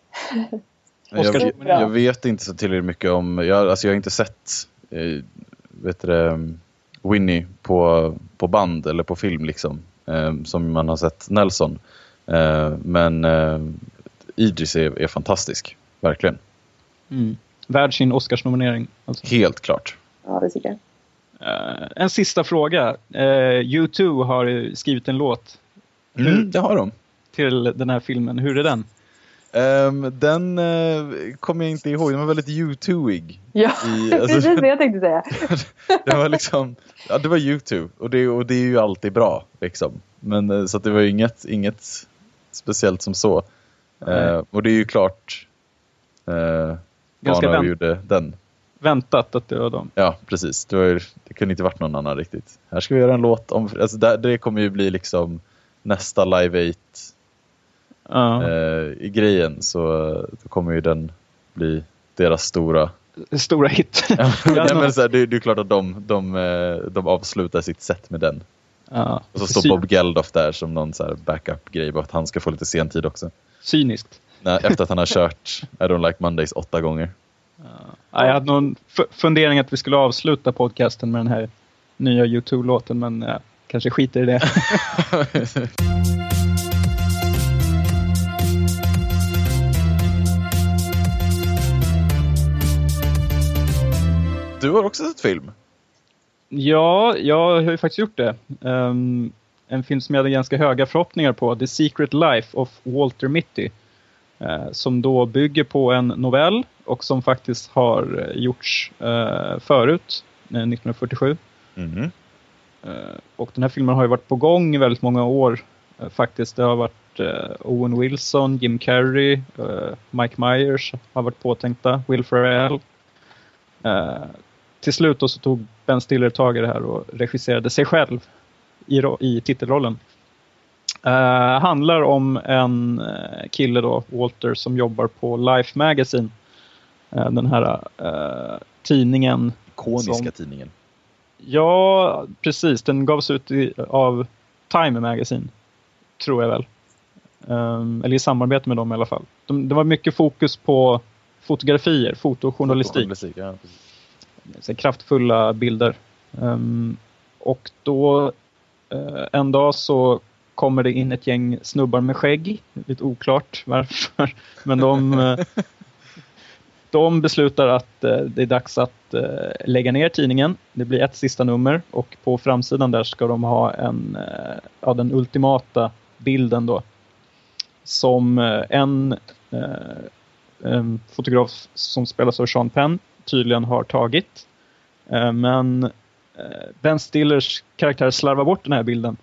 Jag, jag vet inte så tillräckligt mycket om, jag, alltså jag har inte sett eh, vet du, det, Winnie på, på band eller på film liksom. Eh, som man har sett Nelson. Eh, men eh, Idris är, är fantastisk, verkligen. Mm. Värd sin Oscarsnominering. Alltså. Helt klart. Ja, det tycker jag. Eh, en sista fråga. Uh, U2 har skrivit en låt Mm, det har de. till den här filmen. Hur är den? Ehm, den uh, kommer jag inte ihåg, den var väldigt U2-ig. Ja, I- (laughs) alltså- precis det jag tänkte säga. (laughs) det var liksom, ja det var YouTube och det, och det är ju alltid bra liksom. Men eh, så att det var ju inget, inget speciellt som så. Nej. Eh, och det är ju klart eh, Ganska gjorde den. Väntat att det var dem. Ja, precis. Det, var ju, det kunde inte varit någon annan riktigt. Här ska vi göra en låt om, alltså det, det kommer ju bli liksom nästa Live 8 Ja. eh, i grejen så då kommer ju den bli deras stora Stora hit. (laughs) Ja, men så här, det, det är klart att de, de, eh, de avslutar sitt set med den. ja. Och så står Bob Geldof där som någon så här backup-grej, bara att han ska få lite sentid också. Cyniskt. Nej, efter att han har kört I don't like Mondays åtta gånger. Ja, jag hade någon fundering att vi skulle avsluta podcasten med den här nya U2-låten men ja, kanske skiter i det. (laughs) Du har också sett film? Ja, jag har ju faktiskt gjort det. Ehm, en film som jag hade ganska höga förhoppningar på, The Secret Life of Walter Mitty. Eh, som då bygger på en novell och som faktiskt har gjorts eh, förut, eh, 1947. Mhm. Eh, och den här filmen har ju varit på gång i väldigt många år faktiskt. Det har varit Owen Wilson, Jim Carrey, Mike Myers har varit påtänkta, Will Ferrell. Till slut så tog Ben Stiller tag i det här och regisserade sig själv i, i titelrollen. Eh, handlar om en eh, kille då, Walter, som jobbar på Life Magazine. Eh, den här eh, tidningen Ikoniska Som- tidningen. Ja, precis. Den gavs ut i, av Time Magazine, tror jag väl. Ehm, eller i samarbete med dem i alla fall. De, det var mycket fokus på fotografier, fotojournalistik. Journalistik, ja. Så kraftfulla bilder. Ehm, och då en dag så kommer det in ett gäng snubbar med skägg. Lite oklart varför. (laughs) Men de, eh, de beslutar att eh, det är dags att eh, lägga ner tidningen. Det blir ett sista nummer och på framsidan där ska de ha en, ja, den ultimata bilden då. Som en, en fotograf som spelas av Sean Penn tydligen har tagit. Men Ben Stillers karaktär slarvar bort den här bilden.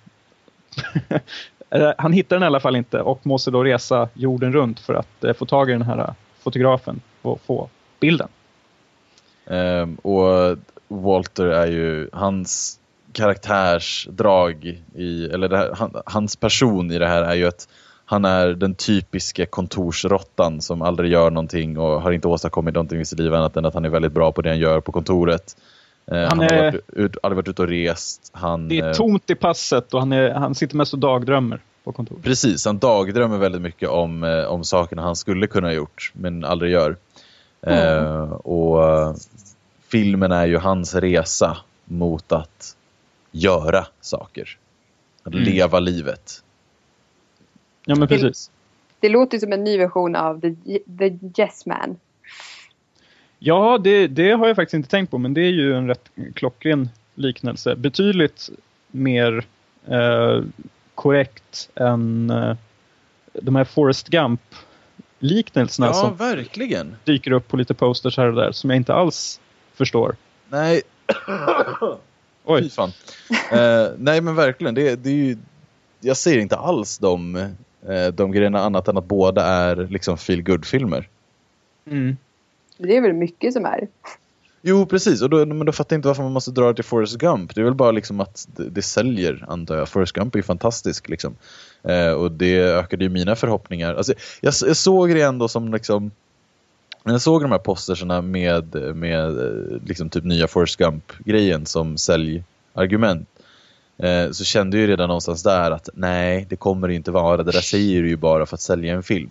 Han hittar den i alla fall inte och måste då resa jorden runt för att eh, få tag i den här eh, fotografen och få bilden. Um, och Walter är ju, hans karaktärsdrag i, eller det här, han, hans person i det här är ju att han är den typiska kontorsrottan som aldrig gör någonting och har inte åstadkommit någonting i sitt liv annat än att han är väldigt bra på det han gör på kontoret. Eh, han har är- varit, ut, aldrig varit ute och rest. Han, Det är eh, tomt i passet och han, är, han sitter mest och dagdrömmer på kontoret. Precis, han dagdrömmer väldigt mycket om, eh, om sakerna han skulle kunna ha gjort men aldrig gör. Eh, och filmen är ju hans resa mot att göra saker. Att Mm. leva livet. Ja men precis. Det låter som en ny version av The, the Yes Man. Ja, det, det har jag faktiskt inte tänkt på men det är ju en rätt klockren liknelse. Betydligt mer eh, korrekt än eh, de här Forrest Gump-liknelserna som verkligen. dyker upp på lite posters här och där som jag inte alls förstår. Nej, (coughs) fy Oj, fan. Eh, nej men verkligen, det, det är ju, jag ser inte alls de, eh, de grejerna annat än att båda är liksom feel good filmer mm. Det är väl mycket som är. Jo, precis. Och då, men då fattar jag inte varför man måste dra det till Forrest Gump. Det är väl bara liksom att det, det säljer, antar jag. Forrest Gump är ju fantastisk. Liksom. Eh, och det ökade ju mina förhoppningar. Alltså, jag, jag såg det ändå som liksom... när jag såg de här posterserna med, med eh, liksom typ nya Forrest Gump-grejen som säljargument eh, så kände jag ju redan någonstans där att nej, det kommer det inte vara. Det där säger du ju bara för att sälja en film.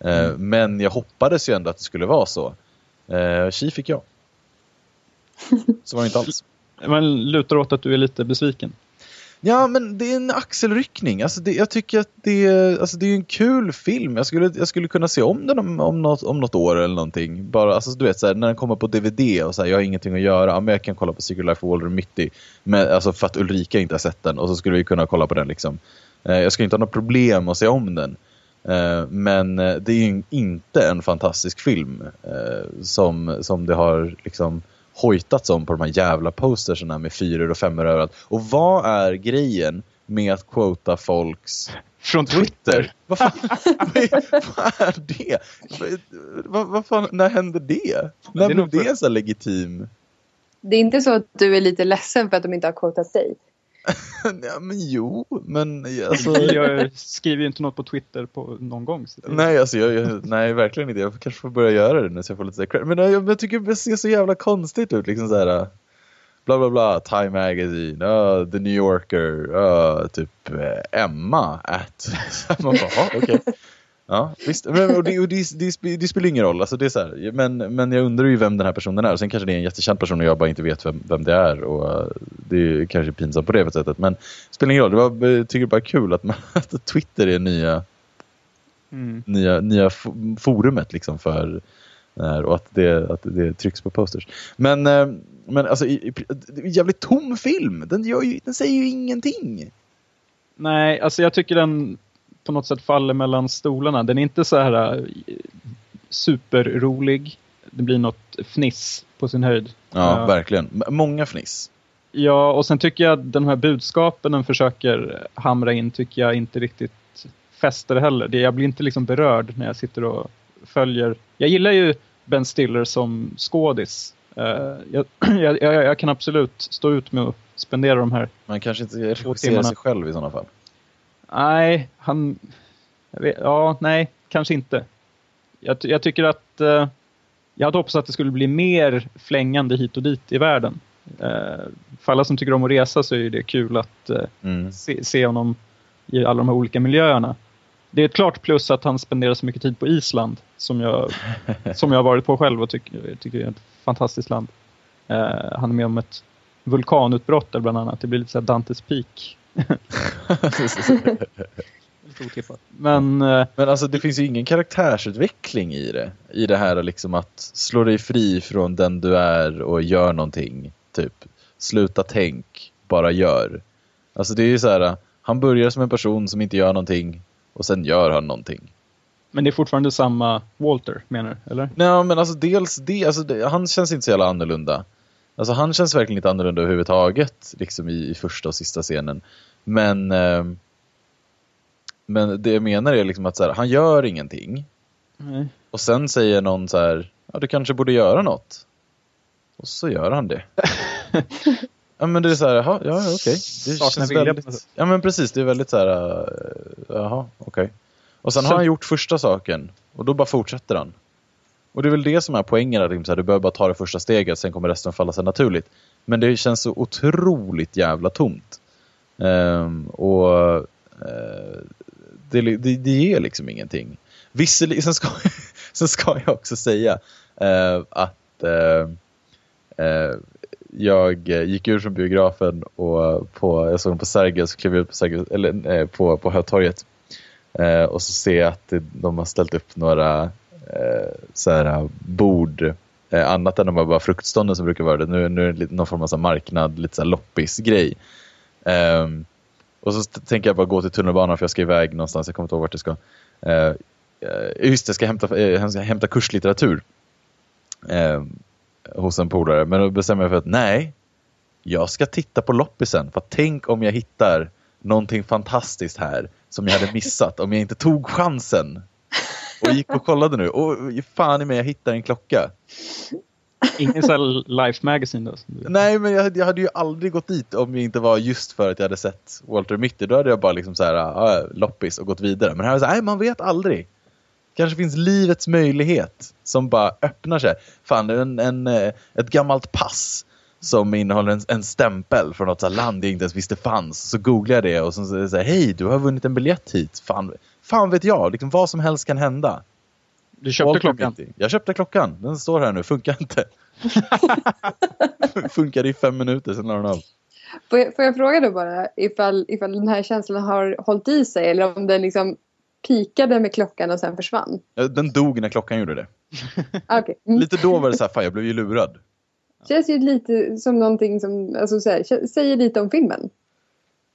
Eh, Mm. Men jag hoppades ju ändå att det skulle vara så. Eh, Tji fick jag. Så var det inte alls. (laughs) Man lutar åt att du är lite besviken. Ja, men det är en axelryckning. Alltså det, jag tycker att det är, alltså det är en kul film. Jag skulle, jag skulle kunna se om den om, om, något, om något år eller någonting. Bara, alltså, du vet, så här, när den kommer på DVD och så här, jag har ingenting att göra. Men jag kan kolla på Secret Life of Walter Mitty. Men, alltså, för att Ulrika inte har sett den. Och så skulle vi kunna kolla på den. Liksom. Eh, jag skulle inte ha något problem att se om den. Eh, men eh, det är ju inte en fantastisk film. Eh, som, som det har liksom hojtats om på de här jävla posterserna med fyror och femmor överallt. Och vad är grejen med att quota folks Från Twitter? vad, fan, (laughs) vad, är, vad är det? Vad, vad fan, när hände det? När det är blev det så legitim? Det är inte så att du är lite ledsen för att de inte har quotat dig? (laughs) ja, men jo, men alltså... Jag skriver ju inte något på Twitter på någon gång. Nej, alltså jag, jag, nej, verkligen inte. Jag kanske får börja göra det nu så jag får lite cred. Men jag, jag tycker det ser så jävla konstigt ut. Liksom så här, bla bla bla, Time Magazine, uh, The New Yorker, uh, typ eh, Emma at... (laughs) Man bara, okej. Ja, visst. Men, och det, och det, det, det spelar ingen roll. Alltså det är så här, men, men jag undrar ju vem den här personen är. Sen kanske det är en jättekänd person och jag bara inte vet vem, vem det är. Och uh, det är kanske pinsamt på det sättet. Men det spelar ingen roll. Det var, jag tycker bara kul att, man, (laughs) att Twitter är nya Mm. nya, nya forumet liksom för här och att det, att det trycks på posters. Men, eh, men alltså, i, i, jävligt tom film. Den, gör ju, den säger ju ingenting. Nej, alltså jag tycker den på något sätt faller mellan stolarna. Den är inte så här äh, superrolig. Det blir något fniss på sin höjd. Ja, Ja. verkligen. Många fniss. Ja, och sen tycker jag att de här budskapen den försöker hamra in tycker jag inte riktigt fäster heller. Jag blir inte liksom berörd när jag sitter och följer. Jag gillar ju Ben Stiller som skådis. Eh, jag, (clears throat) jag, jag, jag kan absolut stå ut med att spendera de här Man kanske inte timmarna. regisserar sig själv i sådana fall. Nej, han... Vet, ja, nej, kanske inte. Jag, jag tycker att... Eh, jag hade hoppats att det skulle bli mer flängande hit och dit i världen. Eh, för alla som tycker om att resa så är det kul att eh, Mm. se, se honom i alla de här olika miljöerna. Det är ett klart plus att han spenderar så mycket tid på Island som jag, (laughs) som jag har varit på själv och tycker, tycker är ett fantastiskt land. Eh, han är med om ett vulkanutbrott där bland annat. Det blir lite så Dantes Peak. (laughs) Men eh, Men alltså det finns ju ingen karaktärsutveckling i det. I det här liksom att slå dig fri från den du är och gör någonting. Typ, sluta tänk, bara gör. Alltså det är ju så här, han börjar som en person som inte gör någonting och sen gör han någonting. Men det är fortfarande samma Walter, menar du? Eller? Nej men alltså dels det, alltså det, han känns inte så jävla annorlunda. Alltså han känns verkligen inte annorlunda överhuvudtaget liksom i, i första och sista scenen. Men ehm, men det jag menar är liksom att så här, han gör ingenting. Nej. Och sen säger någon så här, ja du kanske borde göra något. Och så gör han det. (laughs) ja men det är så här, ja ja, okej. Det känns vilja på väldigt, ja men precis, det är väldigt så här, uh, jaha, okej. Och sen har han gjort första saken och då bara fortsätter han. Och det är väl det som är poängen, att liksom så här, du behöver bara ta det första steget, sen kommer resten falla sig naturligt. Men det känns så otroligt jävla tomt. Um, och uh, det, det, det ger liksom ingenting. Visserligen, sen ska, (laughs) sen ska jag också säga uh, att uh, jag gick ur från biografen och på, jag såg den på Sergels, klev ut på, Sergels, eller, på, på Hötorget. Eh, och så ser jag att de har ställt upp några eh, så här, eh, bord, eh, annat än de bara fruktstånden som brukar vara det. Nu, nu är det någon form av så marknad, lite så här loppis-grej. Ehm, och så tänker jag bara gå till tunnelbanan för jag ska iväg någonstans, jag kommer inte ihåg vart jag ska. Eh, eh just det, jag ska hämta, eh, jag ska hämta kurslitteratur eh, hos en polare. Men då bestämmer jag för att nej, jag ska titta på loppisen. För tänk om jag hittar någonting fantastiskt här som jag hade missat om jag inte tog chansen. Och gick och kollade nu. Och fan i mig, jag hittar en klocka. Ingen sån här Life Magazine då? Nej, men jag, hade- jag hade ju aldrig gått dit om det inte var just för att jag hade sett Walter Mitty. Då hade jag bara liksom så här, ah, loppis och gått vidare. Men här är det så här, nej man vet aldrig. Kanske finns livets möjlighet som bara öppnar sig. Fan, en, en, eh, ett gammalt pass som innehåller en, en stämpel från något land jag inte ens visste fanns. Så googlar jag det och så säger hej, du har vunnit en biljett hit. Fan, fan vet jag, liksom, vad som helst kan hända. Du köpte Walter klockan? Jag köpte klockan, den står här nu, funkar inte. (laughs) Funkade i fem minuter, sen la den av. Får jag, får jag fråga då bara ifall, ifall den här känslan har hållit i sig eller om den liksom pikade med klockan och sen försvann? Ja, Den dog när klockan gjorde det. (laughs) Okej. Mm. Lite då var det så här, fan jag blev ju lurad. Känns ju lite som någonting som, alltså så här, säger lite om filmen.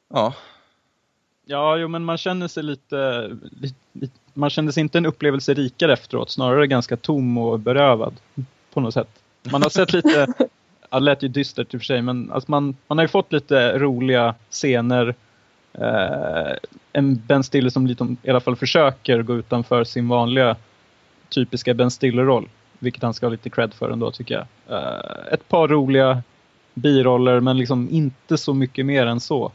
Ja, Ja, jo, men man känner sig lite, lite. Man kände sig inte en upplevelse rikare efteråt, snarare ganska tom och berövad på något sätt. Man har sett lite... (laughs) Ja, det lät ju dystert i och för sig, men alltså man, man har ju fått lite roliga scener. Eh, en Ben Stiller som lite, i alla fall försöker gå utanför sin vanliga typiska Ben Stiller-roll. Vilket han ska ha lite cred för ändå tycker jag. Eh, ett par roliga biroller men liksom inte så mycket mer än så.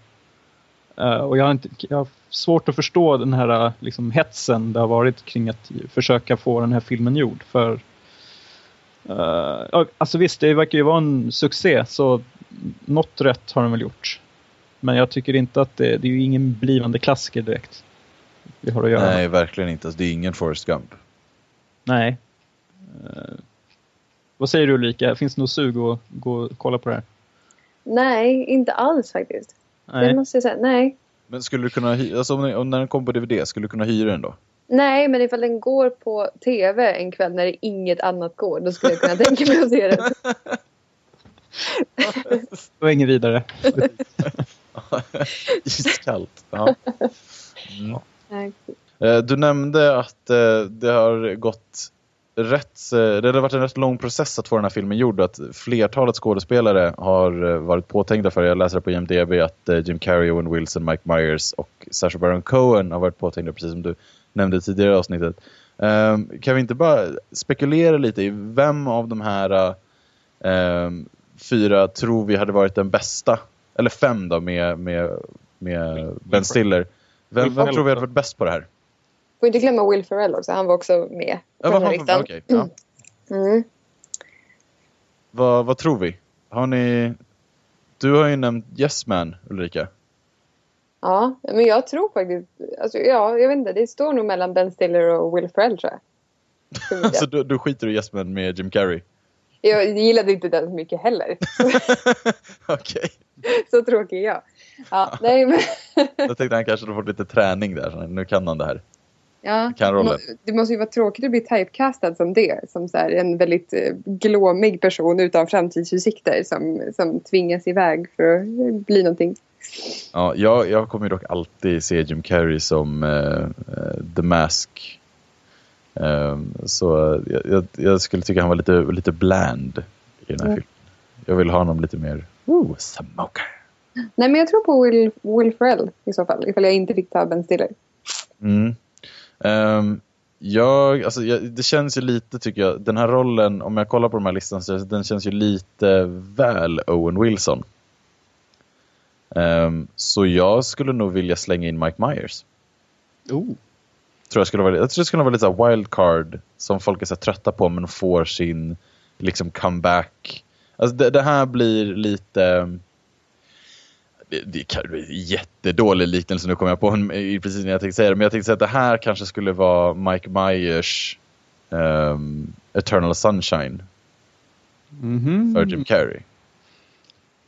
Eh, och jag har, inte, jag har svårt att förstå den här eh, liksom, hetsen det har varit kring att försöka få den här filmen gjord. För ja, Alltså visst, det verkar ju vara en succé så något rätt har den väl gjort. Men jag tycker inte att det, det är ju ingen blivande klassiker direkt. Vi har att göra. nej verkligen inte. Alltså, det är ingen Forrest Gump. Nej. Eh, vad säger du Ulrika? Finns det något sug att gå och kolla på det här? Nej, inte alls faktiskt. Det Nej. måste jag säga. Nej. Men skulle du kunna, hy- alltså om, den- om när den kom på DVD, skulle du kunna hyra den då? Nej, men ifall den går på tv en kväll när inget annat går, då skulle jag kunna tänka mig att se den. Det var inget vidare. (laughs) Iskallt. Ja. Mm. Eh, Du nämnde att eh, det har gått rätt, eh, det har varit en rätt lång process att få den här filmen gjord att flertalet skådespelare har eh, varit påtänkta för det. Jag läser på IMDB att eh, Jim Carrey, Owen Wilson, Mike Myers och Sacha Baron Cohen har varit påtänkta precis som du nämnde tidigare i avsnittet. Ehm, Kan vi inte bara spekulera lite i vem av de här ehm, fyra tror vi hade varit den bästa? Eller fem då med, med, med Ben Stiller. Vem, vem tror vi hade varit bäst på det här? Får inte glömma Will Ferrell också. Han var också med Ja, här han, okej, ja. Mm. vad, vad tror vi? Har ni... Du har ju nämnt Yes Man, Ulrika. Ja, men jag tror faktiskt... Alltså, ja, jag vet inte. Det står nog mellan Ben Stiller och Will Ferrell tror jag. (laughs) Så du, du skiter i Yes Man med Jim Carrey? Jag gillade inte den så mycket heller. (laughs) Okej. (laughs) så tråkig är jag. Ja, nej, men, Jag tänkte han kanske hade fått lite träning där, så nu kan han det här. Ja, Kan rollen. det måste ju vara tråkigt att bli typecastad som det. Som så här, en väldigt eh, glåmig person utan framtidsutsikter som, som tvingas iväg för att bli någonting. Ja, jag, jag kommer dock alltid se Jim Carrey som eh, eh, The Mask. Ehm, så jag, jag, skulle tycka han var lite, lite bland i den här Mm. filmen. Jag vill ha honom lite mer, ooh, smoker. Nej, men jag tror på Will, Will Ferrell i så fall. Ifall jag inte fick ta Ben Stiller. Mm. Ehm, jag, alltså, jag, det känns ju lite, tycker jag, den här rollen, om jag kollar på de här listan, så den känns ju lite väl Owen Wilson. Ehm, så jag skulle nog vilja slänga in Mike Myers. Oh. Tror jag, skulle vara, jag tror det skulle vara lite så wildcard som folk är så trötta på men får sin liksom comeback. Alltså det, det här blir lite... Det, bli en jättedålig liknelse, nu kommer jag på en, precis när jag tänkte säga det. Men jag tänkte säga att det här kanske skulle vara Mike Myers ehm, Eternal Sunshine Mhm. för Jim Carrey.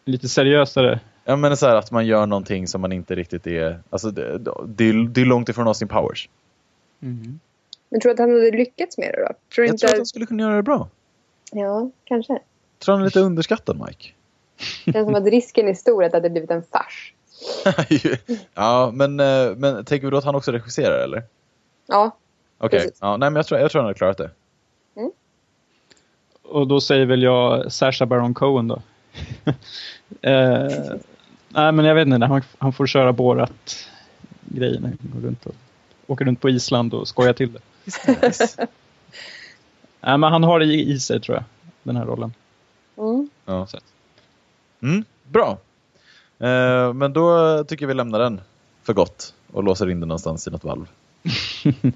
Lite seriösare. Ja men så här att man gör någonting som man inte riktigt är... Alltså det, det, är, det är långt ifrån Austin Powers. Mhm. Men tror du att han hade lyckats med det då? Tror du Jag inte... tror att han skulle kunna göra det bra. Ja, kanske. tror han är lite underskattad Mike. Det känns som att risken är stor att det hade blivit en fars. (laughs) ja, men, eh, men tänker då att han också regisserar eller? Ja, Okej, Precis. ja, nej men jag tror, jag tror han har klarat det. Och då säger väl jag Sacha Baron Cohen då. (laughs) eh, nej men jag vet inte, han, han får köra Borat grejerna. Gå runt och, åka runt på Island och skoja till det. (laughs) Nej men han har det i, i sig tror jag, den här rollen. mm. Ja. Så Mm, bra. Eh, men då tycker vi lämnar den för gott och låser in den någonstans i något valv. (laughs)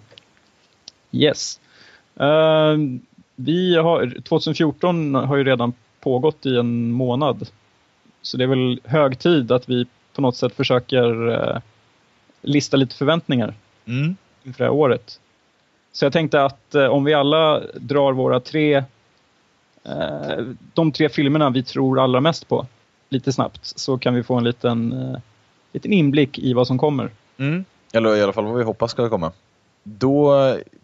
Yes. Uh, vi har, 2014 har ju redan pågått i en månad. Så det är väl hög tid att vi på något sätt försöker uh, lista lite förväntningar Mm. inför det här året. Så jag tänkte att uh, om vi alla drar våra tre, de tre filmerna vi tror allra mest på lite snabbt så kan vi få en liten, uh, liten inblick i vad som kommer. Mm. Eller i alla fall vad vi hoppas ska komma. Då,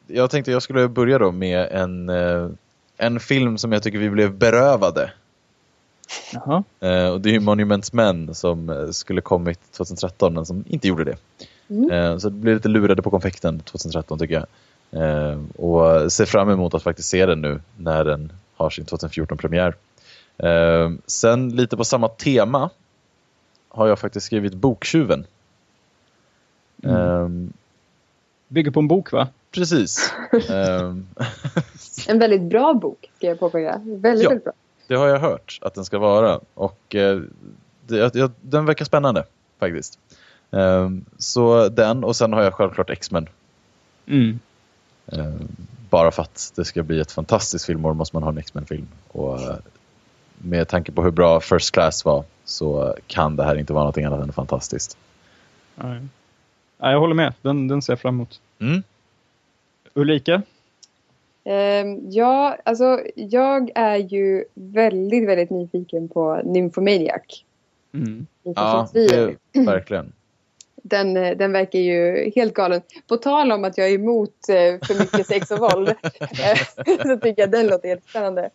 jag tänkte jag skulle börja då med en, eh, en film som jag tycker vi blev berövade. Jaha. Eh, och det är ju Monuments Men som eh, skulle kommit 2013 men som inte gjorde det. Mm. Eh, så det blev lite lurade på konfekten 2013 tycker jag. Eh, och ser fram emot att faktiskt se den nu när den har sin 2014-premiär. Eh, sen lite på samma tema har jag faktiskt skrivit Boktjuven. Mm. Eh, Bygger på en bok va? precis. (laughs) (laughs) En väldigt bra bok, ska jag påpeka. Väldigt, Ja. väldigt bra. det har jag hört att den ska vara. Och eh, det, jag, den verkar spännande faktiskt. Eh, så den och sen har jag självklart X-Men. Mm. Eh, bara för att det ska bli ett fantastiskt filmår måste man ha en X-Men-film. Och eh, med tanke på hur bra First Class var så kan det här inte vara något annat än fantastiskt. Nej. Nej, jag håller med. Den, den ser jag fram emot. Mm. Ulrika? Ehm, ja, alltså jag är ju väldigt, väldigt nyfiken på Nymphomaniac. Mm. Ja, det, verkligen. Den, eh, den verkar ju helt galen. På tal om att jag är emot eh, för mycket sex och våld (laughs) eh, så tycker jag den låter helt spännande.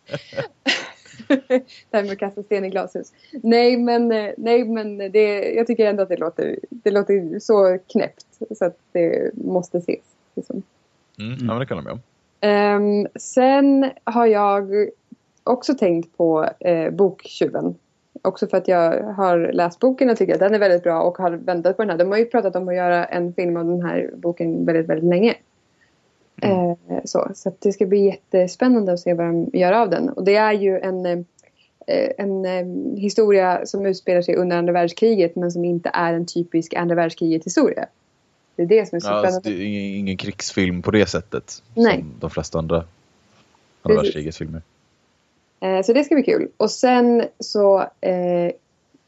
det här med att kasta sten i glashus. Nej men, nej, men det, jag tycker ändå att det låter, det låter så knäppt så att det måste ses. Liksom. Mm. Ja, men det kan jag med om. Ehm, sen har jag också tänkt på eh, Boktjuven. Också för att jag har läst boken och tycker att den är väldigt bra och har väntat på den här. De har ju pratat om att göra en film av den här boken väldigt, väldigt länge. Eh, så så det ska bli jättespännande att se vad de gör av den. Och det är ju en, eh, en eh, historia som utspelar sig under andra världskriget men som inte är en typisk andra världskriget historia. Det är det som är så Ja, alltså, spännande. det är ingen, ingen krigsfilm på det sättet. Nej. Som de flesta andra andra världskrigets filmer. Eh, så det ska bli kul. Och sen så eh,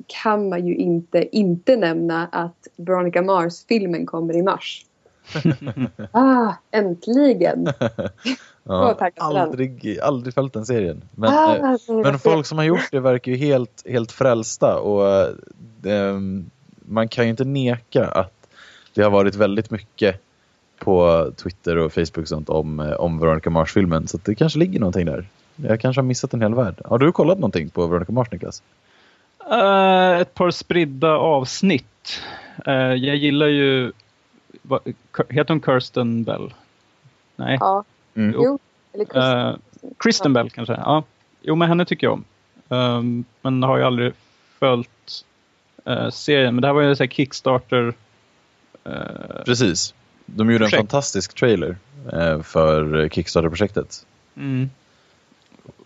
kan man ju inte inte nämna att Veronica Mars-filmen kommer i mars. (laughs) ah, äntligen! Ja, aldrig, aldrig följt den serien. Men, ah, eh, Men folk som har gjort det verkar ju helt, helt frälsta och eh, ehm, man kan ju inte neka att det har varit väldigt mycket på Twitter och Facebook och sånt om, eh, om Veronica Mars-filmen. Så det kanske ligger någonting där. Jag kanske har missat en hel värld. Har du kollat någonting på Veronica Mars, Niklas? Eh, ett par spridda avsnitt. Eh, jag gillar ju... vad- heter hon Kirsten Bell? Nej. Ja, Mm. jo. Eller Chris. Eh, Kristen Bell kanske? Ja. Jo, men henne tycker jag om. Um, men har ju aldrig följt eh, serien. Men det här var ju en Kickstarter... Precis. De gjorde en Projekt. fantastisk trailer för Kickstarter-projektet. mm,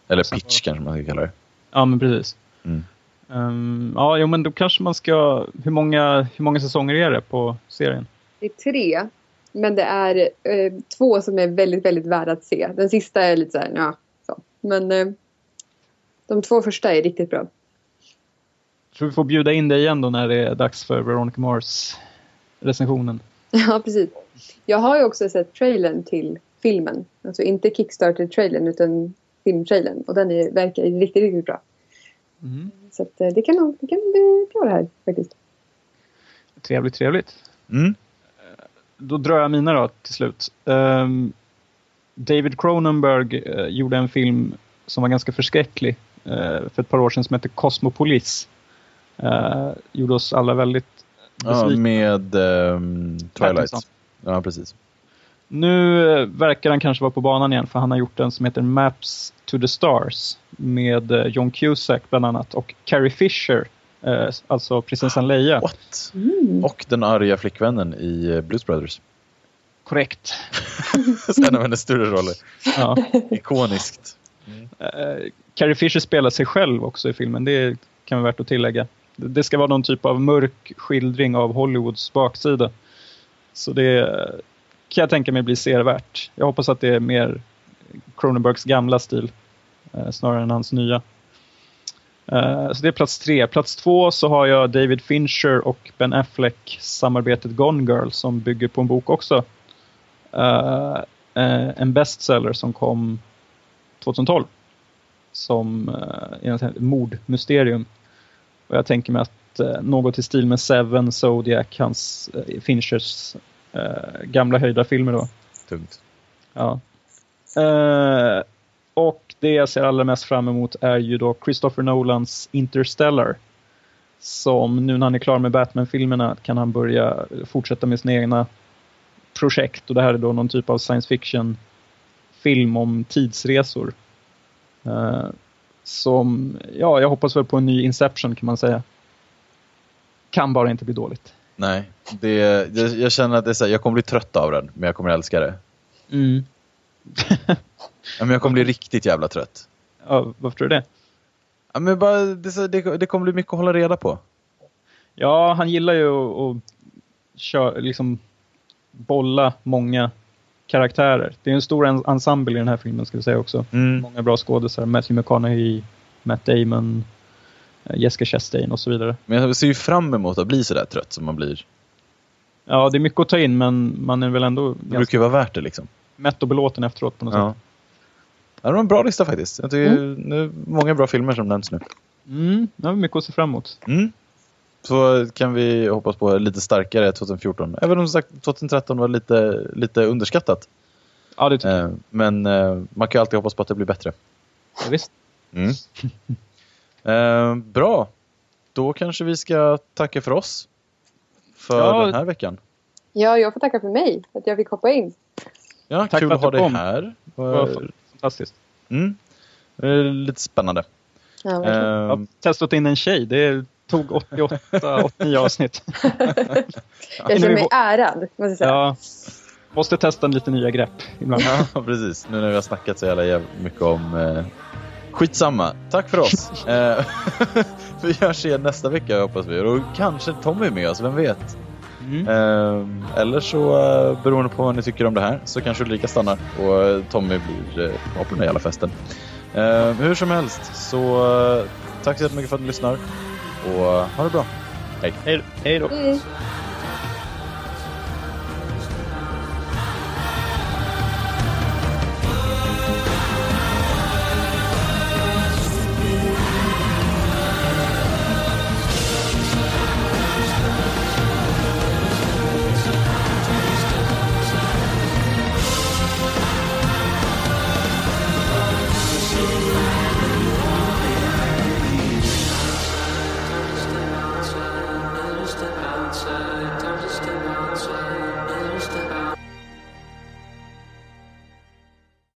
Eller pitch kanske man ska kalla det. ja, men precis. Mm. Um, ja, jo, men då kanske man ska... Hur många, hur många säsonger är det på serien? Det är tre. Men det är eh, två som är väldigt, väldigt värda att se. Den sista är lite så här, ja. Så. Men eh, de två första är riktigt bra. Så vi får bjuda in dig igen då när det är dags för Veronica Mars recensionen. (laughs) Ja, precis. Jag har ju också sett trailern till filmen. Alltså inte Kickstarter-trailern utan filmtrailern. Och den är, verkar ju riktigt, riktigt bra. Mm. Så att, eh, det, kan nog, det kan bli bra det här faktiskt. Trevligt, trevligt. Mm. Då drar jag mina då till slut. Ehm, David Cronenberg eh, gjorde en film som var ganska förskräcklig eh, för ett par år sedan som heter Cosmopolis. Uh, gjorde oss alla väldigt Ja, besvikna. med ehm, Twilight. Pattinson. Ja, precis. Nu eh, verkar han kanske vara på banan igen för han har gjort en som heter Maps to the Stars med eh, John Cusack bland annat och Carrie Fisher, eh, alltså prinsessan Leia. What? Mm. Och den arga flickvännen i Blues Brothers. Korrekt. (laughs) en av hennes större roller. Ja. Ikoniskt. Eh, Carrie Fisher spelar sig själv också i filmen, det kan vara värt att tillägga. Det det ska vara någon typ av mörk skildring av Hollywoods baksida. Så det kan jag tänka mig blir sevärt. Jag hoppas att det är mer Cronenbergs gamla stil eh, snarare än hans nya. Eh, så det är plats tre. Plats två så har jag David Fincher och Ben Affleck samarbetet Gone Girl som bygger på en bok också. Eh, eh en bestseller som kom 2012. Som eh, ett mordmysterium. Och jag tänker mig att eh, något i stil med Seven, Zodiac, hans eh, Finchers Finchers gamla höjda filmer då. Tungt. Ja. Uh, och det jag ser allra mest fram emot är ju då Christopher Nolans Interstellar. Som nu när han är klar med Batman-filmerna kan han börja fortsätta med sina egna projekt. Och det här är då någon typ av science fiction-film om tidsresor. Uh, som, ja, jag hoppas väl på en ny Inception kan man säga. Kan bara inte bli dåligt. Nej, det, jag, jag känner att det är så här, jag kommer bli trött av den, men jag kommer älska det. Mm. (laughs) ja, men jag kommer bli riktigt jävla trött. Ja, varför tror du det? Ja, men bara, det, det, det kommer bli mycket att hålla reda på. Ja, han gillar ju att, att köra, liksom bolla många karaktärer. Det är en stor ensemble i den här filmen ska vi säga också. Mm. Många bra skådespelare. Matthew McConaughey, Matt Damon, Jessica Chastain och så vidare. Men jag ser ju fram emot att bli sådär trött som man blir. Ja, det är mycket att ta in men man är väl ändå Det brukar ju vara värt det liksom. mätt och belåten efteråt på något Ja. sätt. Ja, det var en bra lista faktiskt. Jag tycker nu är många bra filmer som nämns nu. Mm, det vi mycket att se fram emot. Mm. Så kan vi hoppas på lite starkare 2014. Även om sagt 2013 var lite, lite underskattat. Ja, det tycker jag. Eh, men eh, man kan ju alltid hoppas på att det blir bättre. Ja, Visst. Mm. (laughs) eh, bra. Då kanske vi ska tacka för oss. För Ja. den här veckan. Ja, jag får tacka för mig, att jag fick hoppa in. Ja, Tack kul för att ha att du dig kom. här. Var fantastiskt. Mm. Eh, lite spännande. Ja. Eh, Jag har testat in en tjej. Det tog 88, 89 (laughs) avsnitt. (laughs) jag känner mig ärad, måste jag säga. Ja, måste testa lite nya grepp ibland. Ja, precis. Nu när vi har snackat så jävla mycket om... Skitsamma. Tack för oss. eh, (laughs) vi hörs igen nästa vecka hoppas vi. Och kanske Tommy är med oss, vem vet? Mm. Eh, eller så, eh, beroende på vad ni tycker om det här, så kanske Ulrika stannar och Tommy blir eh, på den här jävla festen. Eh, hur som helst, så tack så jättemycket för att ni lyssnar. Och ha det bra. Hej. Hej, hej då. Hej.